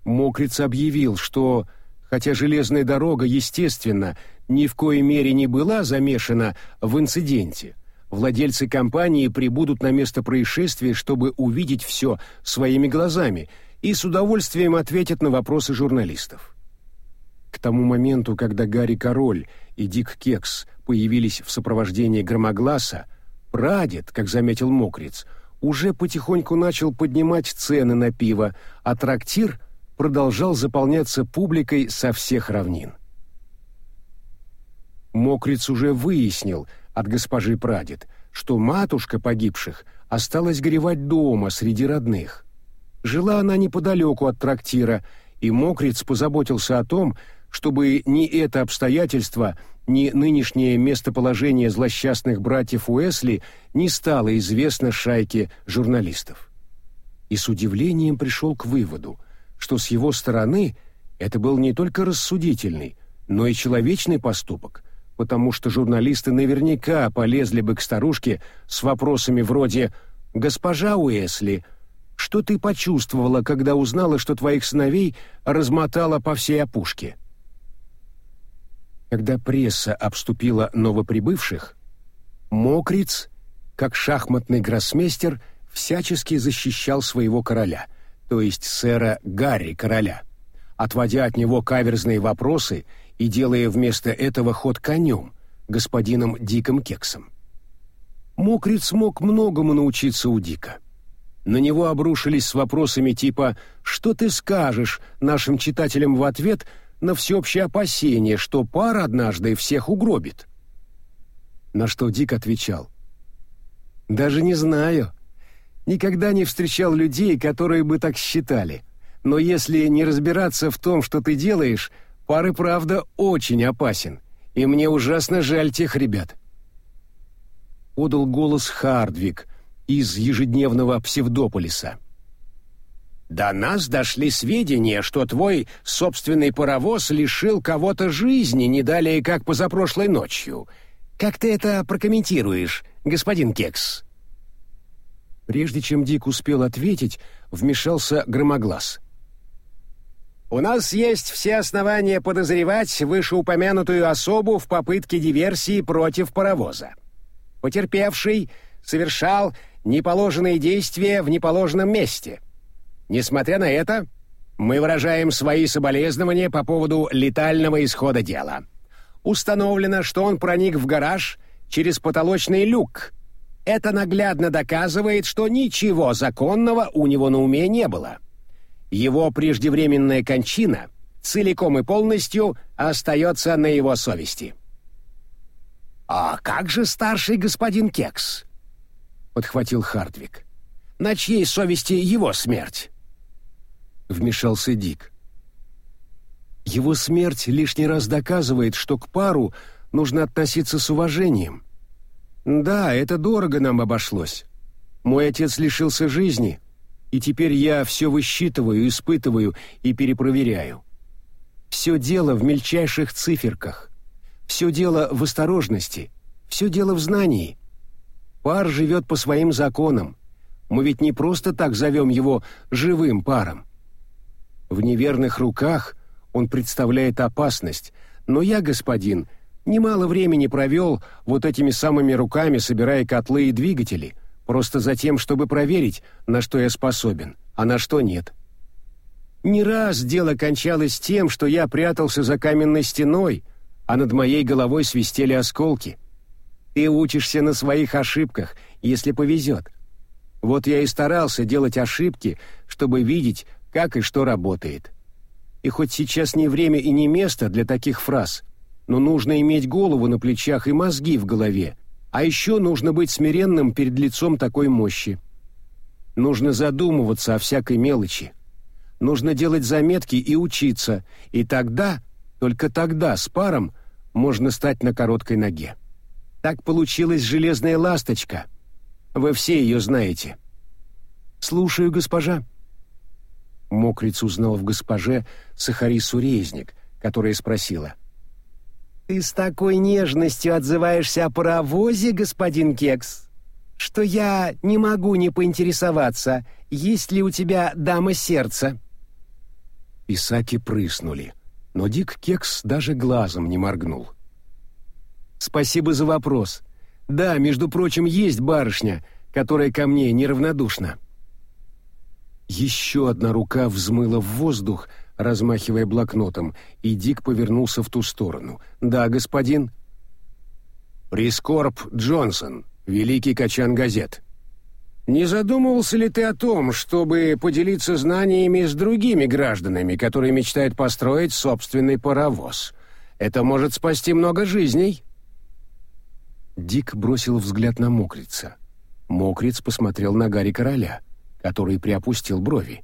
Мокриц объявил, что, хотя железная дорога, естественно, ни в коей мере не была замешана в инциденте, владельцы компании прибудут на место происшествия, чтобы увидеть все своими глазами и с удовольствием ответят на вопросы журналистов. К тому моменту, когда Гарри Король и Дик Кекс появились в сопровождении Громогласа, прадед, как заметил Мокриц, уже потихоньку начал поднимать цены на пиво, а трактир продолжал заполняться публикой со всех равнин. Мокриц уже выяснил от госпожи Прадед, что матушка погибших осталась горевать дома среди родных. Жила она неподалеку от трактира, и Мокриц позаботился о том, чтобы ни это обстоятельство, ни нынешнее местоположение злосчастных братьев Уэсли не стало известно шайке журналистов. И с удивлением пришел к выводу, что с его стороны это был не только рассудительный, но и человечный поступок, потому что журналисты наверняка полезли бы к старушке с вопросами вроде «Госпожа Уэсли, что ты почувствовала, когда узнала, что твоих сыновей размотала по всей опушке?» Когда пресса обступила новоприбывших, Мокриц, как шахматный гроссмейстер, всячески защищал своего короля, то есть сэра Гарри короля, отводя от него каверзные вопросы и делая вместо этого ход конем, господином Диком Кексом. Мокриц мог многому научиться у Дика. На него обрушились с вопросами типа «Что ты скажешь нашим читателям в ответ?» на всеобщее опасение, что пара однажды всех угробит. На что Дик отвечал. «Даже не знаю. Никогда не встречал людей, которые бы так считали. Но если не разбираться в том, что ты делаешь, Пар и правда очень опасен, и мне ужасно жаль тех ребят. Подал голос Хардвик из ежедневного псевдополиса. До нас дошли сведения, что твой собственный паровоз лишил кого-то жизни не далее, как позапрошлой ночью. Как ты это прокомментируешь, господин Кекс? Прежде чем Дик успел ответить, вмешался громоглас. У нас есть все основания подозревать вышеупомянутую особу в попытке диверсии против паровоза. Потерпевший совершал неположенные действия в неположенном месте. Несмотря на это, мы выражаем свои соболезнования по поводу летального исхода дела. Установлено, что он проник в гараж через потолочный люк. Это наглядно доказывает, что ничего законного у него на уме не было. Его преждевременная кончина целиком и полностью остается на его совести. «А как же старший господин Кекс?» — подхватил Хардвик. «На чьей совести его смерть?» Вмешался Дик. «Его смерть лишний раз доказывает, что к пару нужно относиться с уважением. Да, это дорого нам обошлось. Мой отец лишился жизни, и теперь я все высчитываю, испытываю и перепроверяю. Все дело в мельчайших циферках. Все дело в осторожности. Все дело в знании. Пар живет по своим законам. Мы ведь не просто так зовем его живым паром. В неверных руках он представляет опасность, но я, господин, немало времени провел вот этими самыми руками, собирая котлы и двигатели — Просто за тем, чтобы проверить, на что я способен, а на что нет. Не раз дело кончалось тем, что я прятался за каменной стеной, а над моей головой свистели осколки. Ты учишься на своих ошибках, если повезет. Вот я и старался делать ошибки, чтобы видеть, как и что работает. И хоть сейчас не время и не место для таких фраз, но нужно иметь голову на плечах и мозги в голове, а еще нужно быть смиренным перед лицом такой мощи. Нужно задумываться о всякой мелочи. Нужно делать заметки и учиться, и тогда, только тогда с паром можно стать на короткой ноге. Так получилась железная ласточка. Вы все ее знаете. Слушаю, госпожа. Мокриц узнал в госпоже Сахарису Резник, которая спросила. «Ты с такой нежностью отзываешься о паровозе, господин Кекс, что я не могу не поинтересоваться, есть ли у тебя дама сердца?» Писаки прыснули, но Дик Кекс даже глазом не моргнул. «Спасибо за вопрос. Да, между прочим, есть барышня, которая ко мне неравнодушна». Еще одна рука взмыла в воздух, размахивая блокнотом, и Дик повернулся в ту сторону. «Да, господин». «Прискорб Джонсон, великий качан газет», не задумывался ли ты о том, чтобы поделиться знаниями с другими гражданами, которые мечтают построить собственный паровоз? Это может спасти много жизней. Дик бросил взгляд на Мокрица. Мокриц посмотрел на Гарри Короля, который приопустил брови.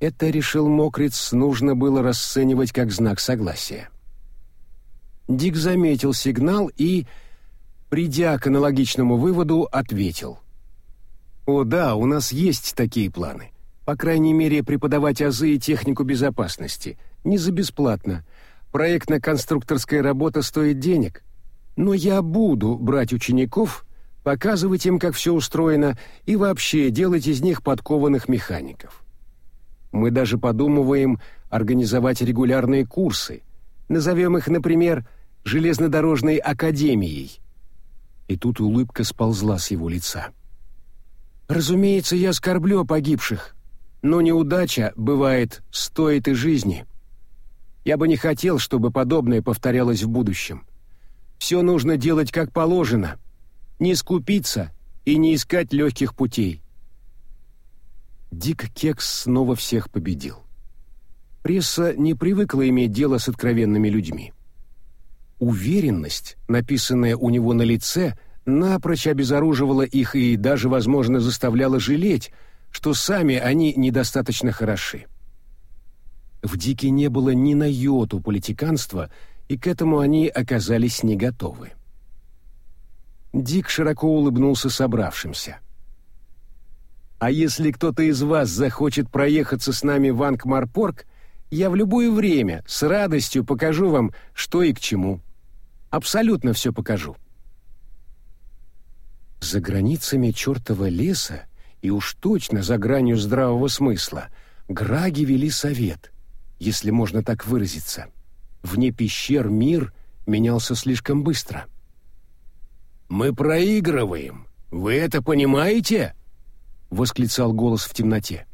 Это, решил Мокриц, нужно было расценивать как знак согласия. Дик заметил сигнал и, придя к аналогичному выводу, ответил — о да, у нас есть такие планы. По крайней мере, преподавать азы и технику безопасности. Не за бесплатно. Проектно-конструкторская работа стоит денег. Но я буду брать учеников, показывать им, как все устроено, и вообще делать из них подкованных механиков. Мы даже подумываем организовать регулярные курсы. Назовем их, например, «Железнодорожной академией». И тут улыбка сползла с его лица. Разумеется, я скорблю о погибших, но неудача, бывает, стоит и жизни. Я бы не хотел, чтобы подобное повторялось в будущем. Все нужно делать как положено, не скупиться и не искать легких путей. Дик Кекс снова всех победил. Пресса не привыкла иметь дело с откровенными людьми. Уверенность, написанная у него на лице, напрочь обезоруживала их и даже, возможно, заставляла жалеть, что сами они недостаточно хороши. В Дике не было ни на йоту политиканства, и к этому они оказались не готовы. Дик широко улыбнулся собравшимся. «А если кто-то из вас захочет проехаться с нами в Ангмарпорг, я в любое время с радостью покажу вам, что и к чему. Абсолютно все покажу». За границами чертова леса, и уж точно за гранью здравого смысла, граги вели совет, если можно так выразиться. Вне пещер мир менялся слишком быстро. «Мы проигрываем! Вы это понимаете?» — восклицал голос в темноте.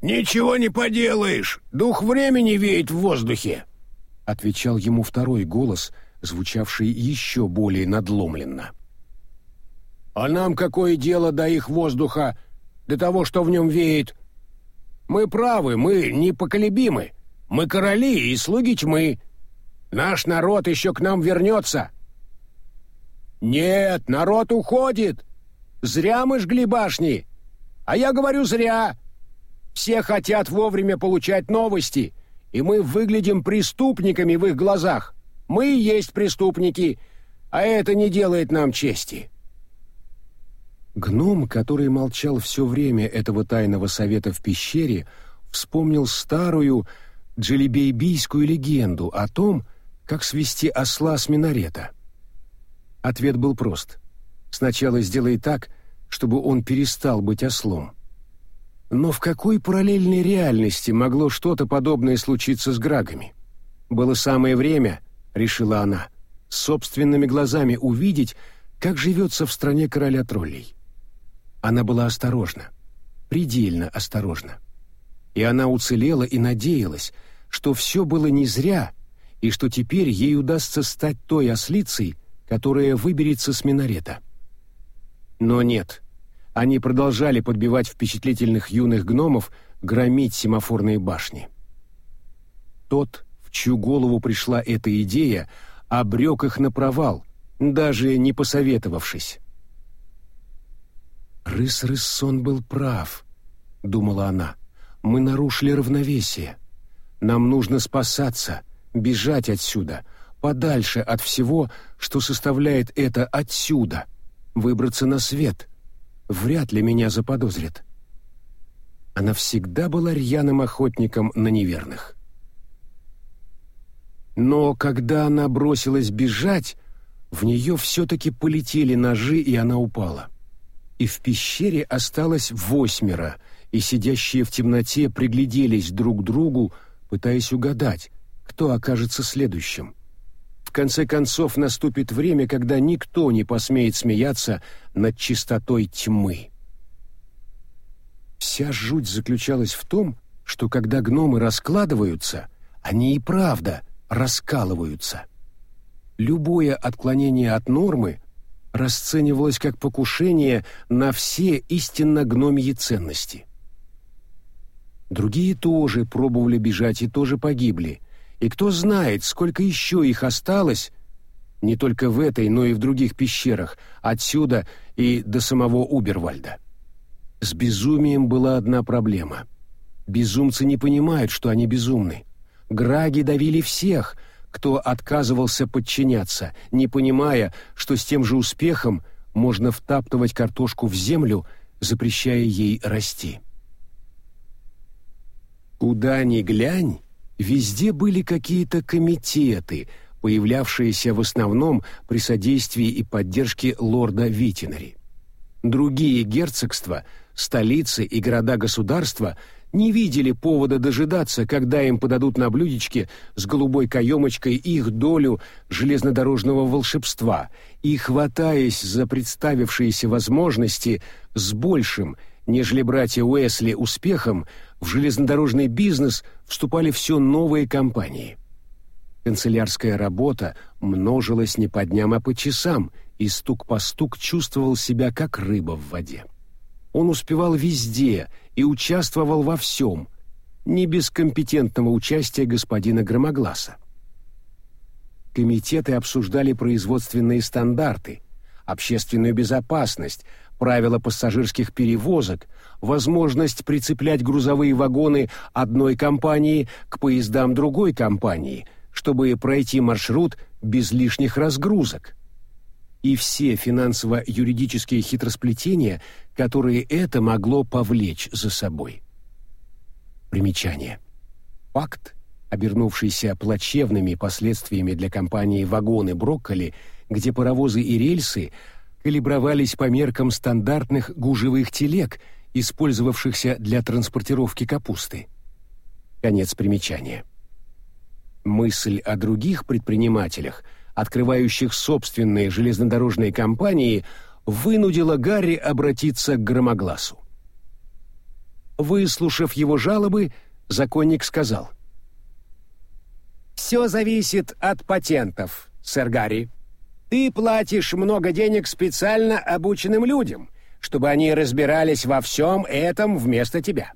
«Ничего не поделаешь! Дух времени веет в воздухе!» — отвечал ему второй голос, звучавший еще более надломленно. А нам какое дело до их воздуха, до того, что в нем веет? Мы правы, мы непоколебимы. Мы короли и слуги тьмы. Наш народ еще к нам вернется. Нет, народ уходит. Зря мы жгли башни. А я говорю зря. Все хотят вовремя получать новости, и мы выглядим преступниками в их глазах. Мы и есть преступники, а это не делает нам чести. Гном, который молчал все время этого тайного совета в пещере, вспомнил старую джелебейбийскую легенду о том, как свести осла с минарета. Ответ был прост. Сначала сделай так, чтобы он перестал быть ослом. Но в какой параллельной реальности могло что-то подобное случиться с Грагами? Было самое время, решила она, собственными глазами увидеть, как живется в стране короля троллей. Она была осторожна, предельно осторожна. И она уцелела и надеялась, что все было не зря, и что теперь ей удастся стать той ослицей, которая выберется с минарета. Но нет, они продолжали подбивать впечатлительных юных гномов громить семафорные башни. Тот, в чью голову пришла эта идея, обрек их на провал, даже не посоветовавшись. «Рыс-рыссон был прав», — думала она. «Мы нарушили равновесие. Нам нужно спасаться, бежать отсюда, подальше от всего, что составляет это отсюда, выбраться на свет. Вряд ли меня заподозрят». Она всегда была рьяным охотником на неверных. Но когда она бросилась бежать, в нее все-таки полетели ножи, и она упала и в пещере осталось восьмеро, и сидящие в темноте пригляделись друг к другу, пытаясь угадать, кто окажется следующим. В конце концов наступит время, когда никто не посмеет смеяться над чистотой тьмы. Вся жуть заключалась в том, что когда гномы раскладываются, они и правда раскалываются. Любое отклонение от нормы расценивалось как покушение на все истинно гномьи ценности. Другие тоже пробовали бежать и тоже погибли, и кто знает, сколько еще их осталось, не только в этой, но и в других пещерах, отсюда и до самого Убервальда. С безумием была одна проблема. Безумцы не понимают, что они безумны. Граги давили всех — кто отказывался подчиняться, не понимая, что с тем же успехом можно втаптывать картошку в землю, запрещая ей расти. Куда ни глянь, везде были какие-то комитеты, появлявшиеся в основном при содействии и поддержке лорда Витинари. Другие герцогства, столицы и города-государства – не видели повода дожидаться, когда им подадут на блюдечке с голубой каемочкой их долю железнодорожного волшебства, и, хватаясь за представившиеся возможности с большим, нежели братья Уэсли, успехом, в железнодорожный бизнес вступали все новые компании. Канцелярская работа множилась не по дням, а по часам, и стук по стук чувствовал себя как рыба в воде. Он успевал везде и участвовал во всем, не без компетентного участия господина Громогласа. Комитеты обсуждали производственные стандарты, общественную безопасность, правила пассажирских перевозок, возможность прицеплять грузовые вагоны одной компании к поездам другой компании, чтобы пройти маршрут без лишних разгрузок – и все финансово-юридические хитросплетения, которые это могло повлечь за собой. Примечание. Факт, обернувшийся плачевными последствиями для компании «Вагоны Брокколи», где паровозы и рельсы калибровались по меркам стандартных гужевых телег, использовавшихся для транспортировки капусты. Конец примечания. Мысль о других предпринимателях – открывающих собственные железнодорожные компании, вынудила Гарри обратиться к Громогласу. Выслушав его жалобы, законник сказал. «Все зависит от патентов, сэр Гарри. Ты платишь много денег специально обученным людям, чтобы они разбирались во всем этом вместо тебя.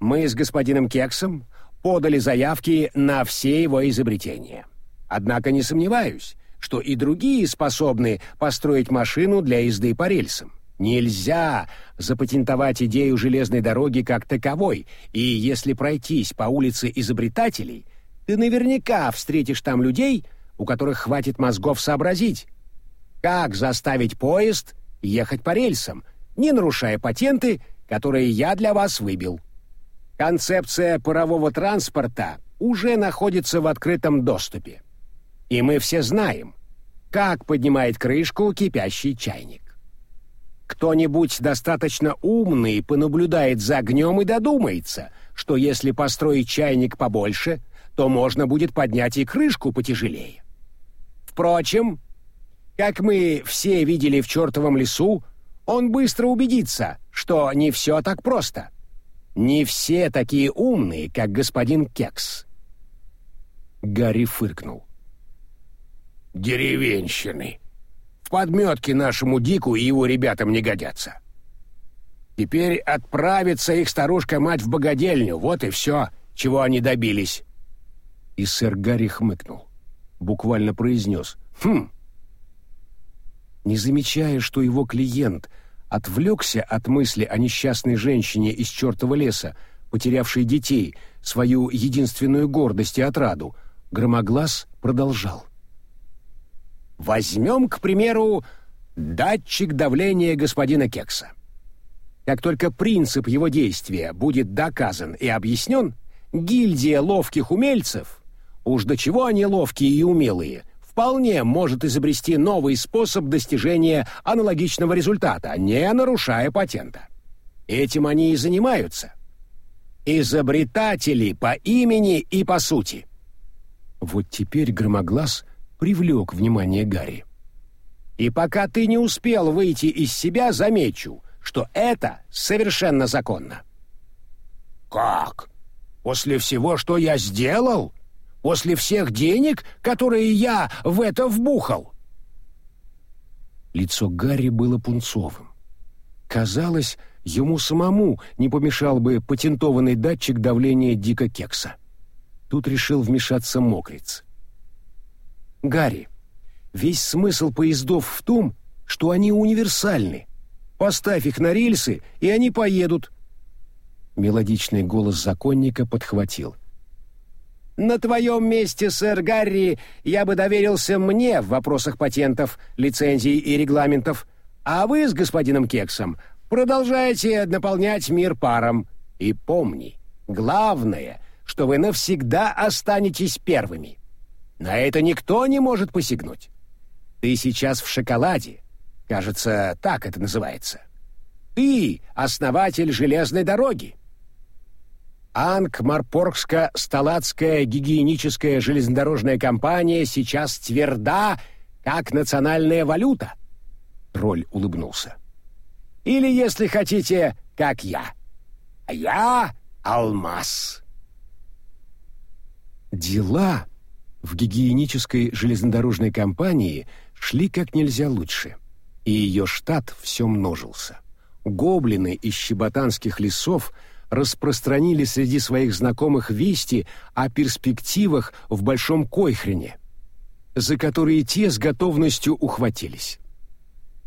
Мы с господином Кексом подали заявки на все его изобретения. Однако не сомневаюсь, что и другие способны построить машину для езды по рельсам. Нельзя запатентовать идею железной дороги как таковой, и если пройтись по улице изобретателей, ты наверняка встретишь там людей, у которых хватит мозгов сообразить, как заставить поезд ехать по рельсам, не нарушая патенты, которые я для вас выбил. Концепция парового транспорта уже находится в открытом доступе. И мы все знаем, как поднимает крышку кипящий чайник. Кто-нибудь достаточно умный понаблюдает за огнем и додумается, что если построить чайник побольше, то можно будет поднять и крышку потяжелее. Впрочем, как мы все видели в чертовом лесу, он быстро убедится, что не все так просто. Не все такие умные, как господин Кекс. Гарри фыркнул деревенщины. В подметке нашему Дику и его ребятам не годятся. Теперь отправится их старушка-мать в богадельню, вот и все, чего они добились. И сэр Гарри хмыкнул, буквально произнес «Хм». Не замечая, что его клиент отвлекся от мысли о несчастной женщине из чертова леса, потерявшей детей, свою единственную гордость и отраду, Громоглас продолжал. «Возьмем, к примеру, датчик давления господина Кекса. Как только принцип его действия будет доказан и объяснен, гильдия ловких умельцев, уж до чего они ловкие и умелые, вполне может изобрести новый способ достижения аналогичного результата, не нарушая патента. Этим они и занимаются. Изобретатели по имени и по сути. Вот теперь Громоглаз привлек внимание Гарри. И пока ты не успел выйти из себя, замечу, что это совершенно законно. Как? После всего, что я сделал? После всех денег, которые я в это вбухал? Лицо Гарри было пунцовым. Казалось, ему самому не помешал бы патентованный датчик давления Дика Кекса. Тут решил вмешаться Мокриц. «Гарри, весь смысл поездов в том, что они универсальны. Поставь их на рельсы, и они поедут». Мелодичный голос законника подхватил. «На твоем месте, сэр Гарри, я бы доверился мне в вопросах патентов, лицензий и регламентов, а вы с господином Кексом продолжаете наполнять мир паром. И помни, главное, что вы навсегда останетесь первыми. На это никто не может посягнуть. Ты сейчас в шоколаде, Кажется, так это называется. Ты — основатель железной дороги. Анг-Марпоргско-Сталацкая гигиеническая железнодорожная компания сейчас тверда, как национальная валюта. Тролль улыбнулся. Или, если хотите, как я. Я — алмаз. Дела в гигиенической железнодорожной компании шли как нельзя лучше — и ее штат все множился. Гоблины из щеботанских лесов распространили среди своих знакомых вести о перспективах в Большом Койхрене, за которые те с готовностью ухватились.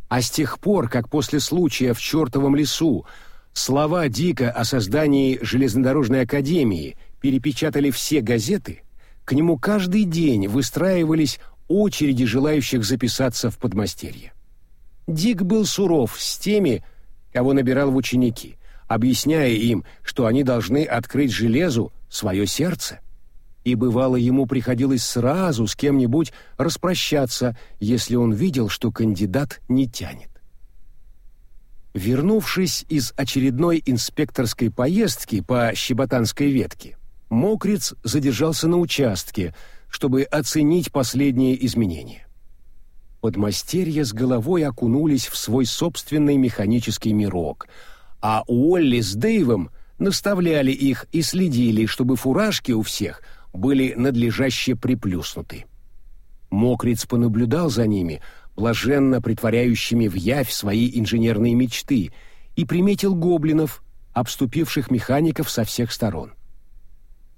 А с тех пор, как после случая в чертовом лесу слова Дика о создании железнодорожной академии перепечатали все газеты, к нему каждый день выстраивались очереди желающих записаться в подмастерье. Дик был суров с теми, кого набирал в ученики, объясняя им, что они должны открыть железу свое сердце. И бывало ему приходилось сразу с кем-нибудь распрощаться, если он видел, что кандидат не тянет. Вернувшись из очередной инспекторской поездки по Щеботанской ветке, Мокриц задержался на участке, чтобы оценить последние изменения подмастерья с головой окунулись в свой собственный механический мирок, а Уолли с Дэйвом наставляли их и следили, чтобы фуражки у всех были надлежаще приплюснуты. Мокриц понаблюдал за ними, блаженно притворяющими в явь свои инженерные мечты, и приметил гоблинов, обступивших механиков со всех сторон.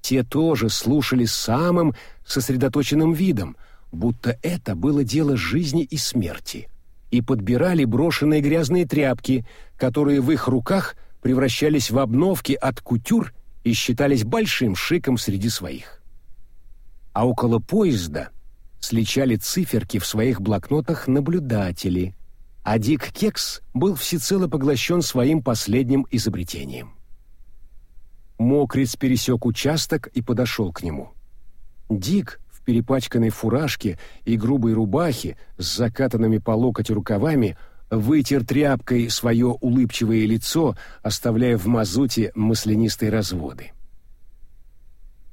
Те тоже слушали самым сосредоточенным видом — будто это было дело жизни и смерти, и подбирали брошенные грязные тряпки, которые в их руках превращались в обновки от кутюр и считались большим шиком среди своих. А около поезда сличали циферки в своих блокнотах наблюдатели, а Дик Кекс был всецело поглощен своим последним изобретением. Мокриц пересек участок и подошел к нему. Дик, перепачканной фуражке и грубой рубахе с закатанными по локоть рукавами вытер тряпкой свое улыбчивое лицо, оставляя в мазуте маслянистые разводы.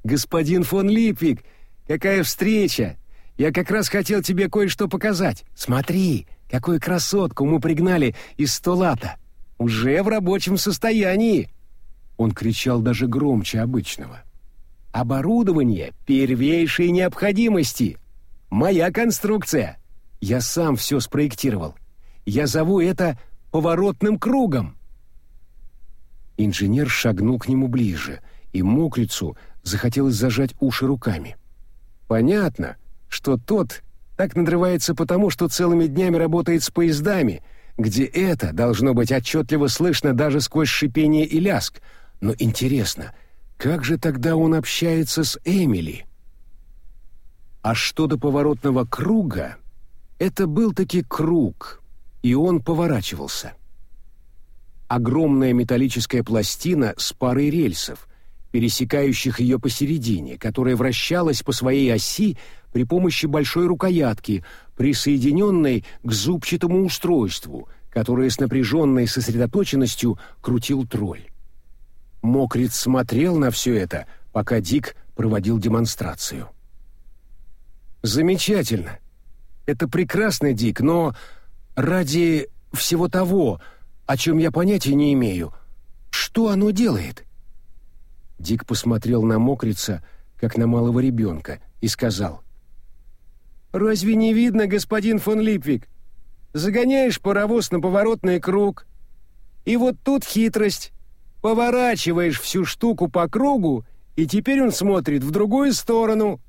«Господин фон Липвик, какая встреча! Я как раз хотел тебе кое-что показать. Смотри, какую красотку мы пригнали из Столата! Уже в рабочем состоянии!» Он кричал даже громче обычного. — Оборудование первейшей необходимости. Моя конструкция. Я сам все спроектировал. Я зову это поворотным кругом. Инженер шагнул к нему ближе, и мокрицу захотелось зажать уши руками. Понятно, что тот так надрывается потому, что целыми днями работает с поездами, где это должно быть отчетливо слышно даже сквозь шипение и ляск. Но интересно, как же тогда он общается с Эмили? А что до поворотного круга? Это был таки круг, и он поворачивался. Огромная металлическая пластина с парой рельсов, пересекающих ее посередине, которая вращалась по своей оси при помощи большой рукоятки, присоединенной к зубчатому устройству, которое с напряженной сосредоточенностью крутил тролль. Мокриц смотрел на все это, пока Дик проводил демонстрацию. «Замечательно. Это прекрасно, Дик, но ради всего того, о чем я понятия не имею, что оно делает?» Дик посмотрел на мокрица, как на малого ребенка, и сказал. «Разве не видно, господин фон Липвик? Загоняешь паровоз на поворотный круг. И вот тут хитрость. Поворачиваешь всю штуку по кругу, и теперь он смотрит в другую сторону».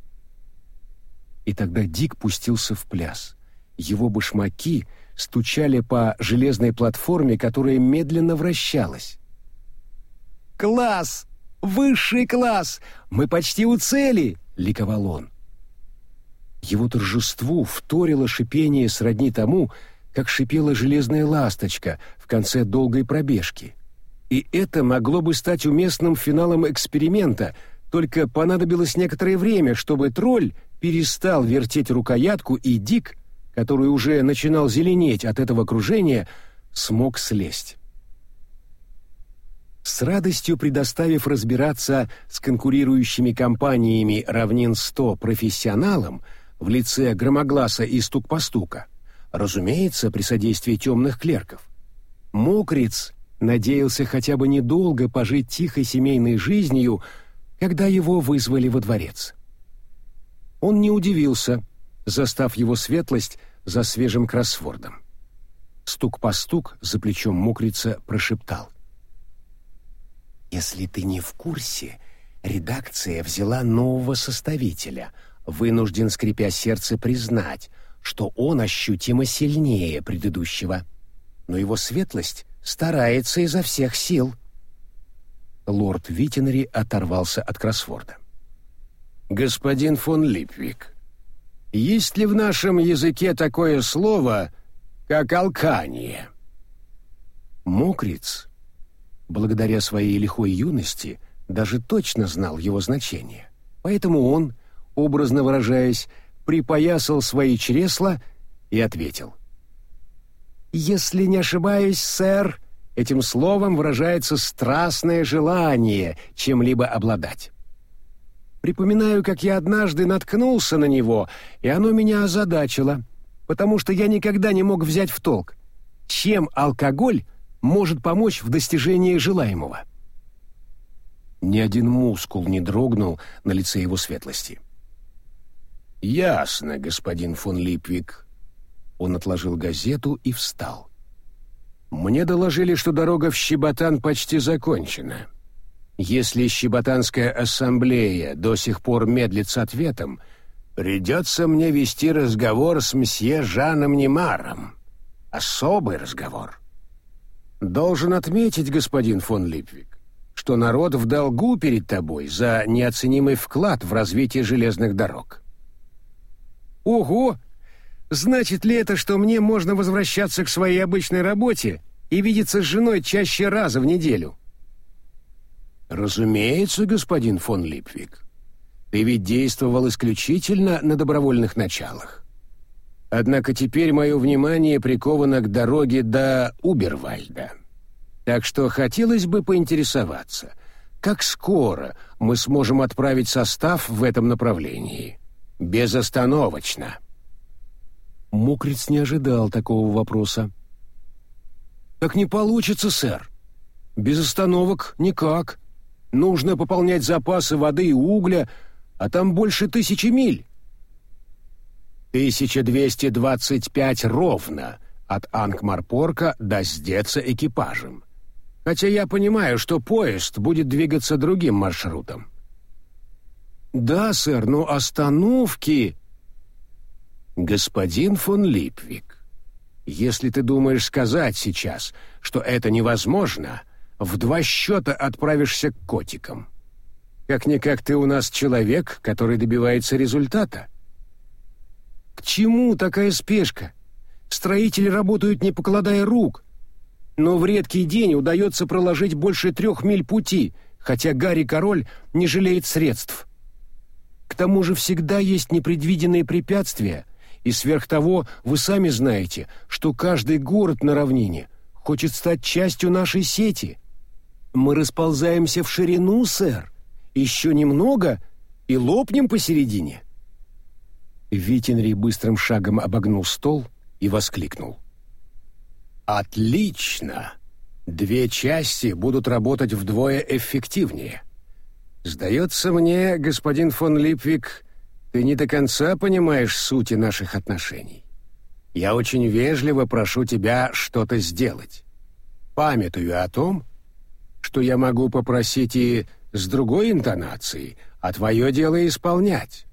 И тогда Дик пустился в пляс. Его башмаки стучали по железной платформе, которая медленно вращалась. «Класс!» Высший класс! Мы почти у цели!» — ликовал он. Его торжеству вторило шипение сродни тому, как шипела железная ласточка в конце долгой пробежки. И это могло бы стать уместным финалом эксперимента, только понадобилось некоторое время, чтобы тролль перестал вертеть рукоятку, и Дик, который уже начинал зеленеть от этого кружения, смог слезть. С радостью предоставив разбираться с конкурирующими компаниями равнин 100 профессионалам в лице громогласа и стук-постука, разумеется, при содействии темных клерков, Мокриц надеялся хотя бы недолго пожить тихой семейной жизнью, когда его вызвали во дворец. Он не удивился, застав его светлость за свежим кроссвордом. Стук-постук за плечом Мокрица прошептал — если ты не в курсе, редакция взяла нового составителя, вынужден, скрипя сердце, признать, что он ощутимо сильнее предыдущего. Но его светлость старается изо всех сил. Лорд Витинери оторвался от кроссворда. «Господин фон Липвик, есть ли в нашем языке такое слово, как «алкание»?» Мокриц благодаря своей лихой юности, даже точно знал его значение. Поэтому он, образно выражаясь, припоясал свои чресла и ответил. «Если не ошибаюсь, сэр, этим словом выражается страстное желание чем-либо обладать. Припоминаю, как я однажды наткнулся на него, и оно меня озадачило, потому что я никогда не мог взять в толк, чем алкоголь может помочь в достижении желаемого. Ни один мускул не дрогнул на лице его светлости. «Ясно, господин фон Липвик». Он отложил газету и встал. «Мне доложили, что дорога в Щеботан почти закончена. Если Щеботанская ассамблея до сих пор медлит с ответом, придется мне вести разговор с мсье Жаном Немаром. Особый разговор. Должен отметить, господин фон Липвик, что народ в долгу перед тобой за неоценимый вклад в развитие железных дорог. Ого! Значит ли это, что мне можно возвращаться к своей обычной работе и видеться с женой чаще раза в неделю? Разумеется, господин фон Липвик. Ты ведь действовал исключительно на добровольных началах. Однако теперь мое внимание приковано к дороге до Убервальда. Так что хотелось бы поинтересоваться, как скоро мы сможем отправить состав в этом направлении? Безостановочно. Мокриц не ожидал такого вопроса. «Так не получится, сэр. Без остановок никак. Нужно пополнять запасы воды и угля, а там больше тысячи миль. 1225 ровно от Ангмарпорка до Сдеца экипажем. Хотя я понимаю, что поезд будет двигаться другим маршрутом. Да, сэр, но остановки... Господин фон Липвик, если ты думаешь сказать сейчас, что это невозможно, в два счета отправишься к котикам. Как-никак ты у нас человек, который добивается результата. К чему такая спешка? Строители работают не покладая рук. Но в редкий день удается проложить больше трех миль пути, хотя Гарри Король не жалеет средств. К тому же всегда есть непредвиденные препятствия, и сверх того вы сами знаете, что каждый город на равнине хочет стать частью нашей сети. Мы расползаемся в ширину, сэр. Еще немного и лопнем посередине. Витинри быстрым шагом обогнул стол и воскликнул. «Отлично! Две части будут работать вдвое эффективнее. Сдается мне, господин фон Липвик, ты не до конца понимаешь сути наших отношений. Я очень вежливо прошу тебя что-то сделать. Памятую о том, что я могу попросить и с другой интонацией, а твое дело исполнять.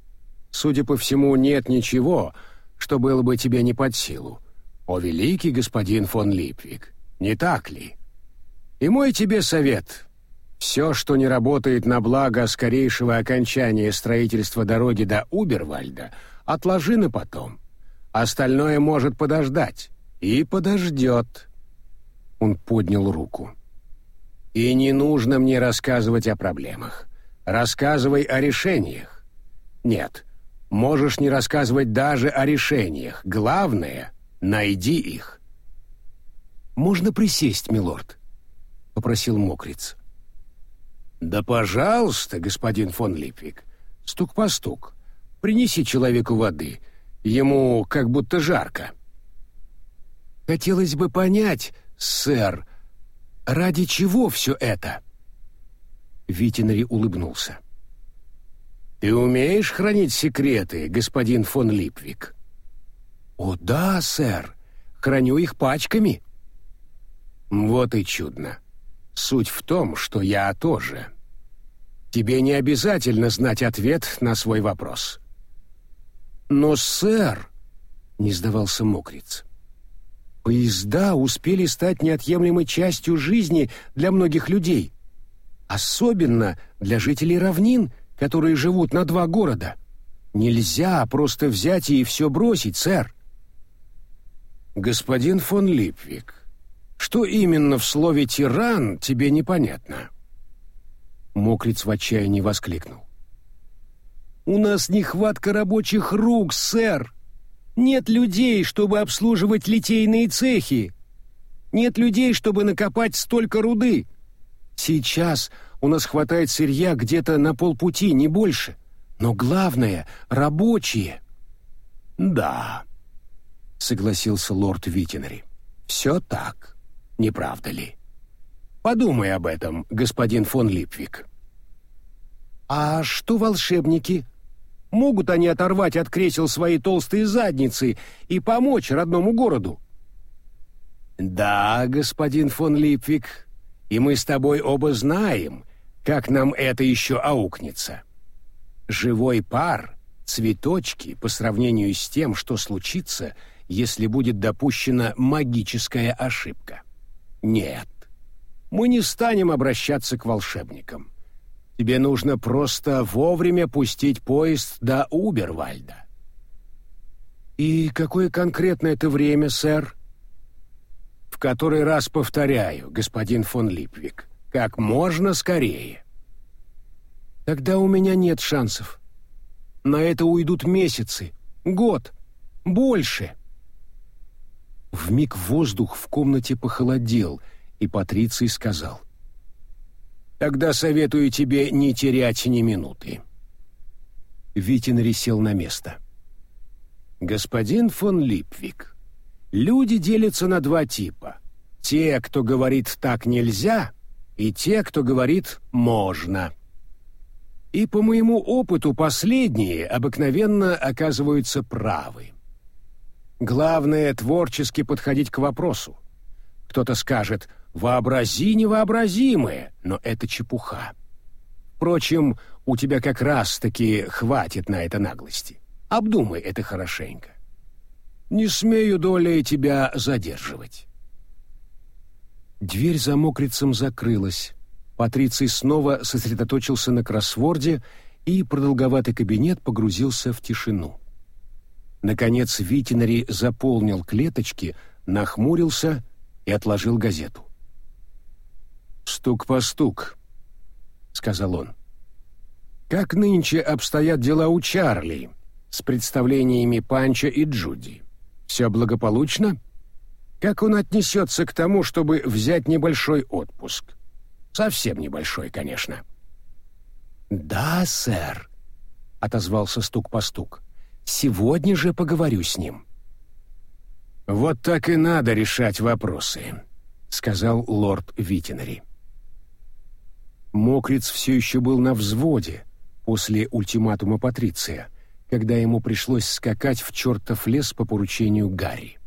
Судя по всему, нет ничего, что было бы тебе не под силу. О, великий господин фон Липвик, не так ли? И мой тебе совет — все, что не работает на благо скорейшего окончания строительства дороги до Убервальда, отложи на потом. Остальное может подождать. И подождет. Он поднял руку. И не нужно мне рассказывать о проблемах. Рассказывай о решениях. Нет, можешь не рассказывать даже о решениях. Главное — найди их. «Можно присесть, милорд?» — попросил мокриц. «Да пожалуйста, господин фон Липвик. Стук по стук. Принеси человеку воды. Ему как будто жарко». «Хотелось бы понять, сэр, ради чего все это?» Витинари улыбнулся. «Ты умеешь хранить секреты, господин фон Липвик?» «О да, сэр, храню их пачками». «Вот и чудно. Суть в том, что я тоже. Тебе не обязательно знать ответ на свой вопрос. Но, сэр, не сдавался Мокриц. Поезда успели стать неотъемлемой частью жизни для многих людей, особенно для жителей равнин, которые живут на два города. Нельзя просто взять и все бросить, сэр. Господин фон Липвик, что именно в слове «тиран» тебе непонятно?» Мокриц в отчаянии воскликнул. «У нас нехватка рабочих рук, сэр! Нет людей, чтобы обслуживать литейные цехи! Нет людей, чтобы накопать столько руды! Сейчас у нас хватает сырья где-то на полпути, не больше. Но главное — рабочие!» «Да», — согласился лорд Витинари, — «все так» не правда ли? Подумай об этом, господин фон Липвик. А что волшебники? Могут они оторвать от кресел свои толстые задницы и помочь родному городу? Да, господин фон Липвик, и мы с тобой оба знаем, как нам это еще аукнется. Живой пар, цветочки по сравнению с тем, что случится, если будет допущена магическая ошибка. Нет, мы не станем обращаться к волшебникам. Тебе нужно просто вовремя пустить поезд до Убервальда. И какое конкретно это время, сэр? В который раз повторяю, господин фон Липвик, как можно скорее. Тогда у меня нет шансов. На это уйдут месяцы, год, больше. В миг воздух в комнате похолодел, и Патриций сказал. «Тогда советую тебе не терять ни минуты». Витин сел на место. «Господин фон Липвик, люди делятся на два типа. Те, кто говорит «так нельзя», и те, кто говорит «можно». И по моему опыту последние обыкновенно оказываются правы. Главное — творчески подходить к вопросу. Кто-то скажет вообрази невообразимое, но это чепуха. Впрочем, у тебя как раз-таки хватит на это наглости. Обдумай это хорошенько. Не смею долей тебя задерживать. Дверь за мокрицем закрылась. Патриций снова сосредоточился на кроссворде, и продолговатый кабинет погрузился в тишину. Наконец Витинари заполнил клеточки, нахмурился и отложил газету. «Стук по стук», — сказал он. «Как нынче обстоят дела у Чарли с представлениями Панча и Джуди? Все благополучно? Как он отнесется к тому, чтобы взять небольшой отпуск? Совсем небольшой, конечно». «Да, сэр», — отозвался стук по стук. «Сегодня же поговорю с ним». «Вот так и надо решать вопросы», — сказал лорд Витинари. Мокриц все еще был на взводе после ультиматума Патриция, когда ему пришлось скакать в чертов лес по поручению Гарри.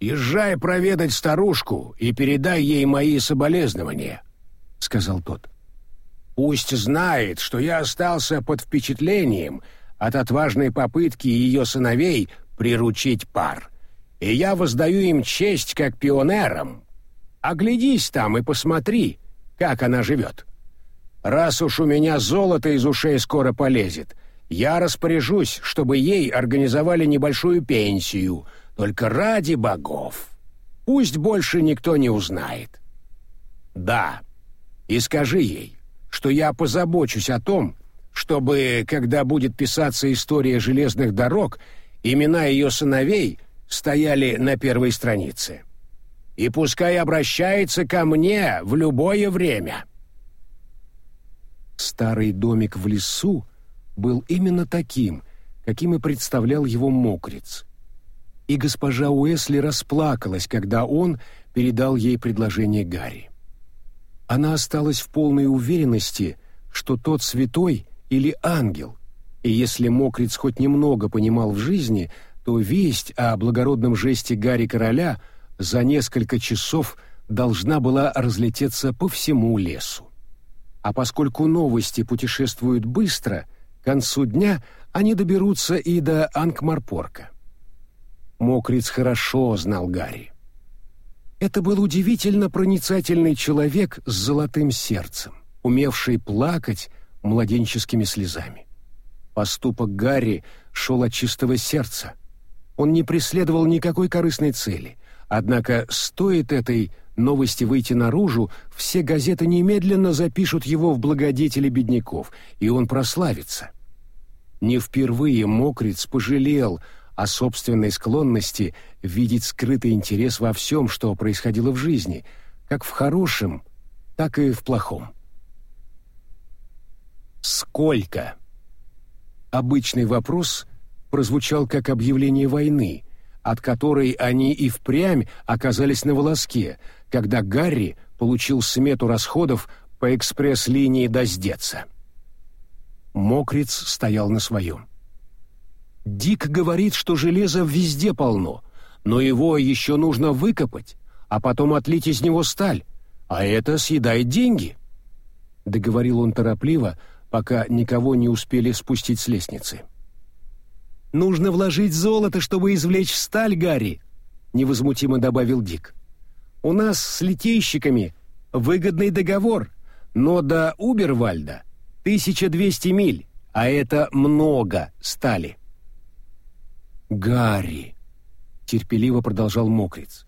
«Езжай проведать старушку и передай ей мои соболезнования», — сказал тот. «Пусть знает, что я остался под впечатлением от отважной попытки ее сыновей приручить пар, и я воздаю им честь как пионерам. Оглядись там и посмотри, как она живет. Раз уж у меня золото из ушей скоро полезет, я распоряжусь, чтобы ей организовали небольшую пенсию, только ради богов. Пусть больше никто не узнает. Да, и скажи ей, что я позабочусь о том, чтобы, когда будет писаться история железных дорог, имена ее сыновей стояли на первой странице и пускай обращается ко мне в любое время. Старый домик в лесу был именно таким, каким и представлял его мокрец. И госпожа Уэсли расплакалась, когда он передал ей предложение Гарри. Она осталась в полной уверенности, что тот святой или ангел, и если мокрец хоть немного понимал в жизни, то весть о благородном жесте Гарри Короля — за несколько часов должна была разлететься по всему лесу. А поскольку новости путешествуют быстро, к концу дня они доберутся и до Ангмарпорка. Мокриц хорошо знал Гарри. Это был удивительно проницательный человек с золотым сердцем, умевший плакать младенческими слезами. Поступок Гарри шел от чистого сердца. Он не преследовал никакой корыстной цели, Однако стоит этой новости выйти наружу, все газеты немедленно запишут его в благодетели бедняков, и он прославится. Не впервые Мокриц пожалел о собственной склонности видеть скрытый интерес во всем, что происходило в жизни, как в хорошем, так и в плохом. Сколько? Обычный вопрос прозвучал как объявление войны — от которой они и впрямь оказались на волоске, когда Гарри получил смету расходов по экспресс-линии Доздеца. Мокриц стоял на своем. Дик говорит, что железа везде полно, но его еще нужно выкопать, а потом отлить из него сталь, а это съедает деньги. Договорил он торопливо, пока никого не успели спустить с лестницы. — Нужно вложить золото, чтобы извлечь сталь, Гарри, невозмутимо добавил Дик. У нас с литейщиками выгодный договор, но до Убервальда 1200 миль, а это много стали. Гарри, терпеливо продолжал Мокриц.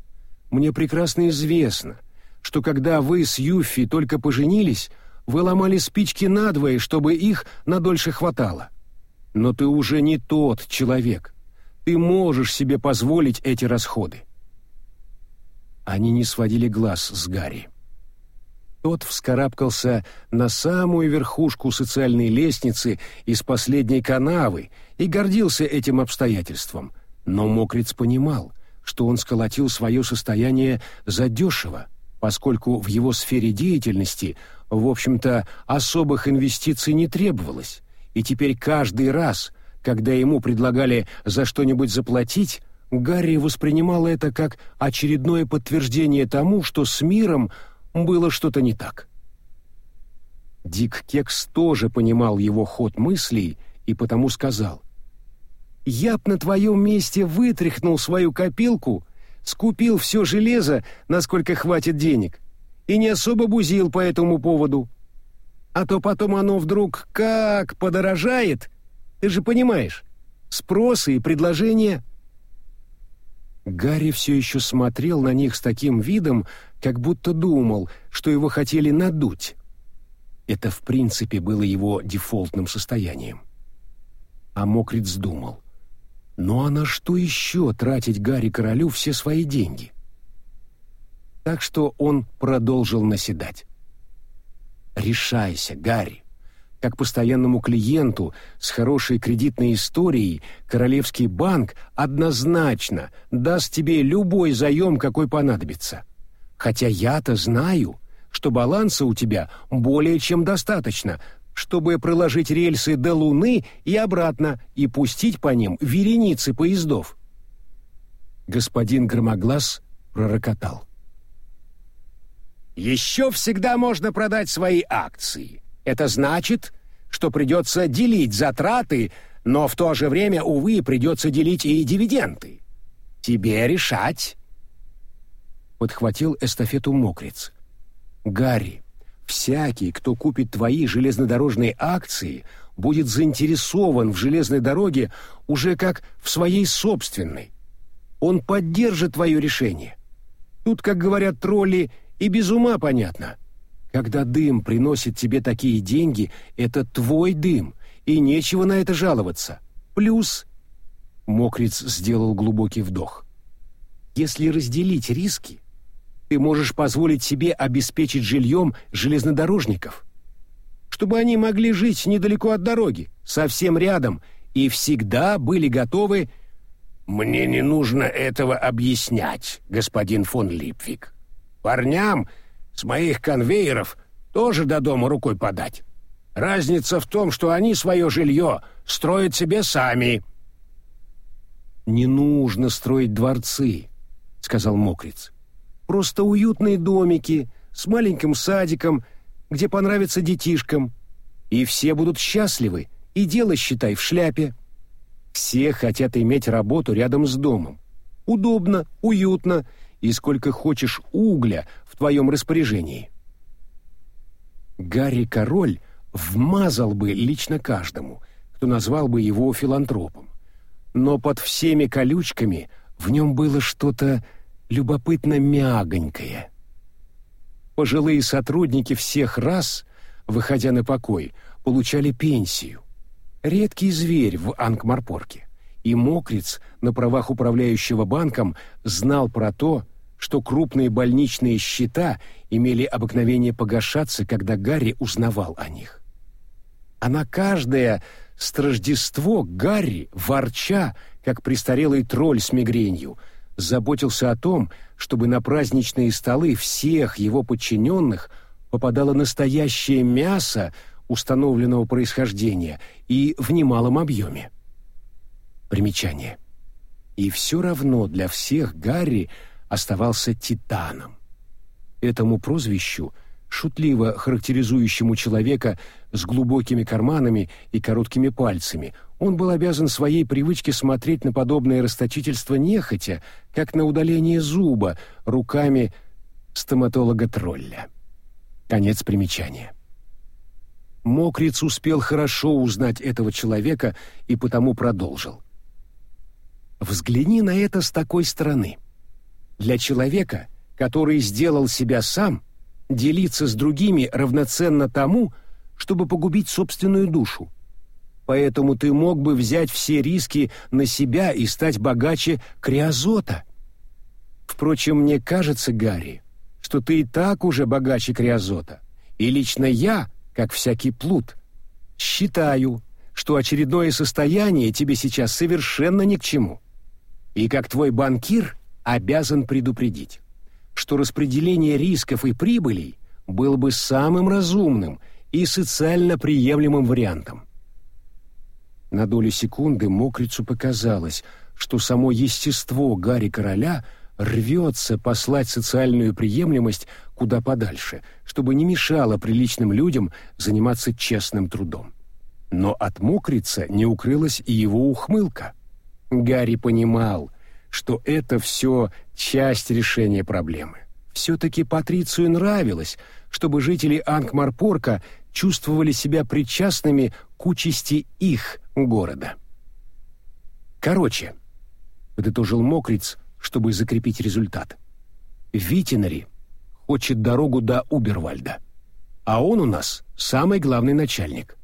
Мне прекрасно известно, что когда вы с Юффи только поженились, вы ломали спички надвое, чтобы их надольше хватало. Но ты уже не тот человек. Ты можешь себе позволить эти расходы. Они не сводили глаз с Гарри. Тот вскарабкался на самую верхушку социальной лестницы из последней канавы и гордился этим обстоятельством, но Мокриц понимал, что он сколотил свое состояние задешево, поскольку в его сфере деятельности, в общем-то, особых инвестиций не требовалось и теперь каждый раз, когда ему предлагали за что-нибудь заплатить, Гарри воспринимал это как очередное подтверждение тому, что с миром было что-то не так. Дик Кекс тоже понимал его ход мыслей и потому сказал. «Я б на твоем месте вытряхнул свою копилку, скупил все железо, насколько хватит денег, и не особо бузил по этому поводу. А то потом оно вдруг как подорожает, ты же понимаешь, спросы и предложения...» Гарри все еще смотрел на них с таким видом, как будто думал, что его хотели надуть. Это, в принципе, было его дефолтным состоянием. А Мокриц думал, ну а на что еще тратить Гарри Королю все свои деньги? Так что он продолжил наседать. «Решайся, Гарри. Как постоянному клиенту с хорошей кредитной историей Королевский банк однозначно даст тебе любой заем, какой понадобится. Хотя я-то знаю, что баланса у тебя более чем достаточно, чтобы проложить рельсы до Луны и обратно и пустить по ним вереницы поездов. Господин Громоглаз пророкотал. «Еще всегда можно продать свои акции. Это значит, что придется делить затраты, но в то же время, увы, придется делить и дивиденды. Тебе решать. Подхватил эстафету мокрец. Гарри, всякий, кто купит твои железнодорожные акции, будет заинтересован в железной дороге уже как в своей собственной. Он поддержит твое решение. Тут, как говорят тролли, и без ума понятно — когда дым приносит тебе такие деньги, это твой дым, и нечего на это жаловаться. Плюс...» Мокриц сделал глубокий вдох. «Если разделить риски, ты можешь позволить себе обеспечить жильем железнодорожников, чтобы они могли жить недалеко от дороги, совсем рядом, и всегда были готовы...» «Мне не нужно этого объяснять, господин фон Липвик. Парням с моих конвейеров тоже до дома рукой подать. Разница в том, что они свое жилье строят себе сами». «Не нужно строить дворцы», — сказал Мокриц. «Просто уютные домики с маленьким садиком, где понравится детишкам. И все будут счастливы, и дело, считай, в шляпе. Все хотят иметь работу рядом с домом. Удобно, уютно, и сколько хочешь угля в твоем распоряжении. Гарри Король вмазал бы лично каждому, кто назвал бы его филантропом. Но под всеми колючками в нем было что-то любопытно мягонькое. Пожилые сотрудники всех раз, выходя на покой, получали пенсию. Редкий зверь в Ангмарпорке. И Мокриц на правах управляющего банком знал про то, что крупные больничные счета имели обыкновение погашаться, когда Гарри узнавал о них. А на каждое страждество Гарри, ворча, как престарелый тролль с мигренью, заботился о том, чтобы на праздничные столы всех его подчиненных попадало настоящее мясо установленного происхождения и в немалом объеме. Примечание. И все равно для всех Гарри – оставался титаном. Этому прозвищу, шутливо характеризующему человека с глубокими карманами и короткими пальцами, он был обязан своей привычке смотреть на подобное расточительство нехотя, как на удаление зуба руками стоматолога-тролля. Конец примечания. Мокриц успел хорошо узнать этого человека и потому продолжил. «Взгляни на это с такой стороны. Для человека, который сделал себя сам, делиться с другими равноценно тому, чтобы погубить собственную душу. Поэтому ты мог бы взять все риски на себя и стать богаче Криозота. Впрочем, мне кажется, Гарри, что ты и так уже богаче Криозота. И лично я, как всякий плут, считаю, что очередное состояние тебе сейчас совершенно ни к чему. И как твой банкир обязан предупредить, что распределение рисков и прибылей было бы самым разумным и социально приемлемым вариантом. На долю секунды Мокрицу показалось, что само естество Гарри Короля рвется послать социальную приемлемость куда подальше, чтобы не мешало приличным людям заниматься честным трудом. Но от мокрица не укрылась и его ухмылка. Гарри понимал, что это все часть решения проблемы. Все-таки Патрицию нравилось, чтобы жители Ангмарпорка чувствовали себя причастными к участи их города. Короче, подытожил Мокриц, чтобы закрепить результат. Витинари хочет дорогу до Убервальда, а он у нас самый главный начальник.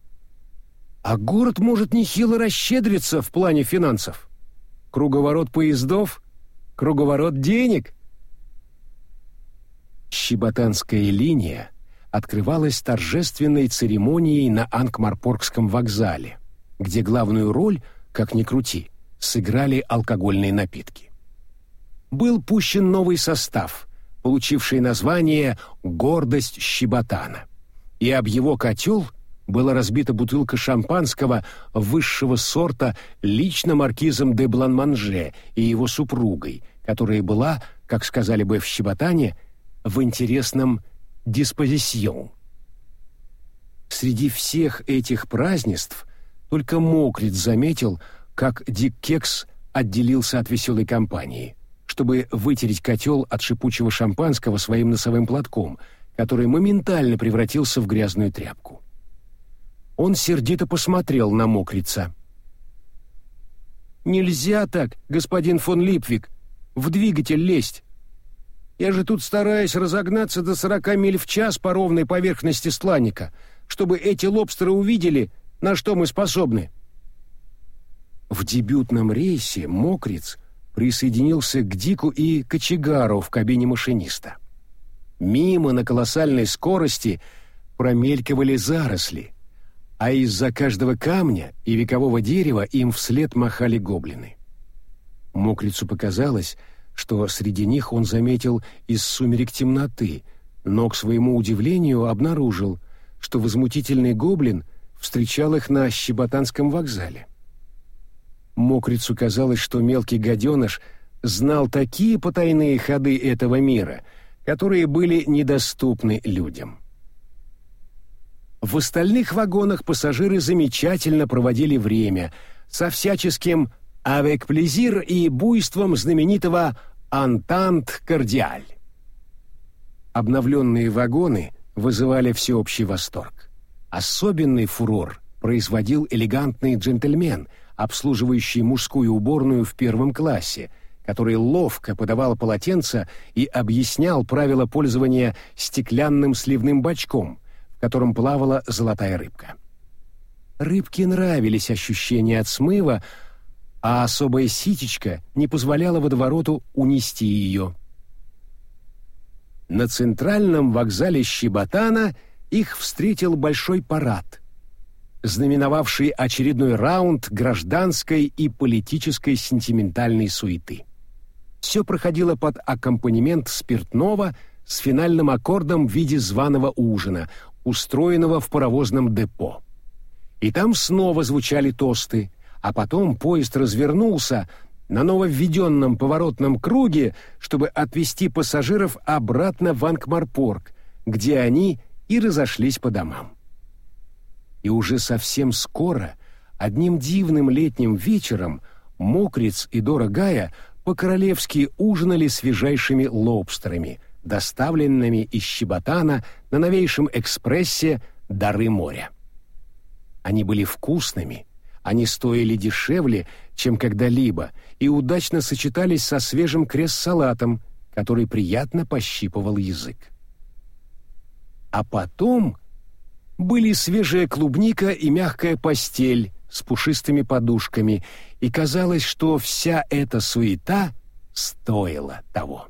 А город может нехило расщедриться в плане финансов. Круговорот поездов, круговорот денег. Щеботанская линия открывалась торжественной церемонией на Анкмарпоргском вокзале, где главную роль, как ни крути, сыграли алкогольные напитки. Был пущен новый состав, получивший название «Гордость Щеботана», и об его котел была разбита бутылка шампанского высшего сорта лично маркизом де Бланманже и его супругой, которая была, как сказали бы в Щеботане, в интересном диспозисьон. Среди всех этих празднеств только Мокрит заметил, как Дик Кекс отделился от веселой компании, чтобы вытереть котел от шипучего шампанского своим носовым платком, который моментально превратился в грязную тряпку. Он сердито посмотрел на Мокрица. «Нельзя так, господин фон Липвик, в двигатель лезть. Я же тут стараюсь разогнаться до сорока миль в час по ровной поверхности стланника, чтобы эти лобстеры увидели, на что мы способны». В дебютном рейсе Мокриц присоединился к Дику и Кочегару в кабине машиниста. Мимо на колоссальной скорости промелькивали заросли, а из-за каждого камня и векового дерева им вслед махали гоблины. Мокрицу показалось, что среди них он заметил из сумерек темноты, но, к своему удивлению, обнаружил, что возмутительный гоблин встречал их на Щеботанском вокзале. Мокрицу казалось, что мелкий гаденыш знал такие потайные ходы этого мира, которые были недоступны людям. В остальных вагонах пассажиры замечательно проводили время со всяческим «avec plaisir» и буйством знаменитого «Антант Кардиаль». Обновленные вагоны вызывали всеобщий восторг. Особенный фурор производил элегантный джентльмен, обслуживающий мужскую уборную в первом классе, который ловко подавал полотенца и объяснял правила пользования стеклянным сливным бачком, в котором плавала золотая рыбка. Рыбке нравились ощущения от смыва, а особая ситечка не позволяла водовороту унести ее. На центральном вокзале Щеботана их встретил большой парад, знаменовавший очередной раунд гражданской и политической сентиментальной суеты. Все проходило под аккомпанемент спиртного с финальным аккордом в виде званого ужина, устроенного в паровозном депо. И там снова звучали тосты, а потом поезд развернулся на нововведенном поворотном круге, чтобы отвезти пассажиров обратно в Анкмарпорг, где они и разошлись по домам. И уже совсем скоро, одним дивным летним вечером, Мокриц и Дорогая по-королевски ужинали свежайшими лобстерами — доставленными из Щеботана на новейшем экспрессе «Дары моря». Они были вкусными, они стоили дешевле, чем когда-либо, и удачно сочетались со свежим крест-салатом, который приятно пощипывал язык. А потом были свежая клубника и мягкая постель с пушистыми подушками, и казалось, что вся эта суета стоила того.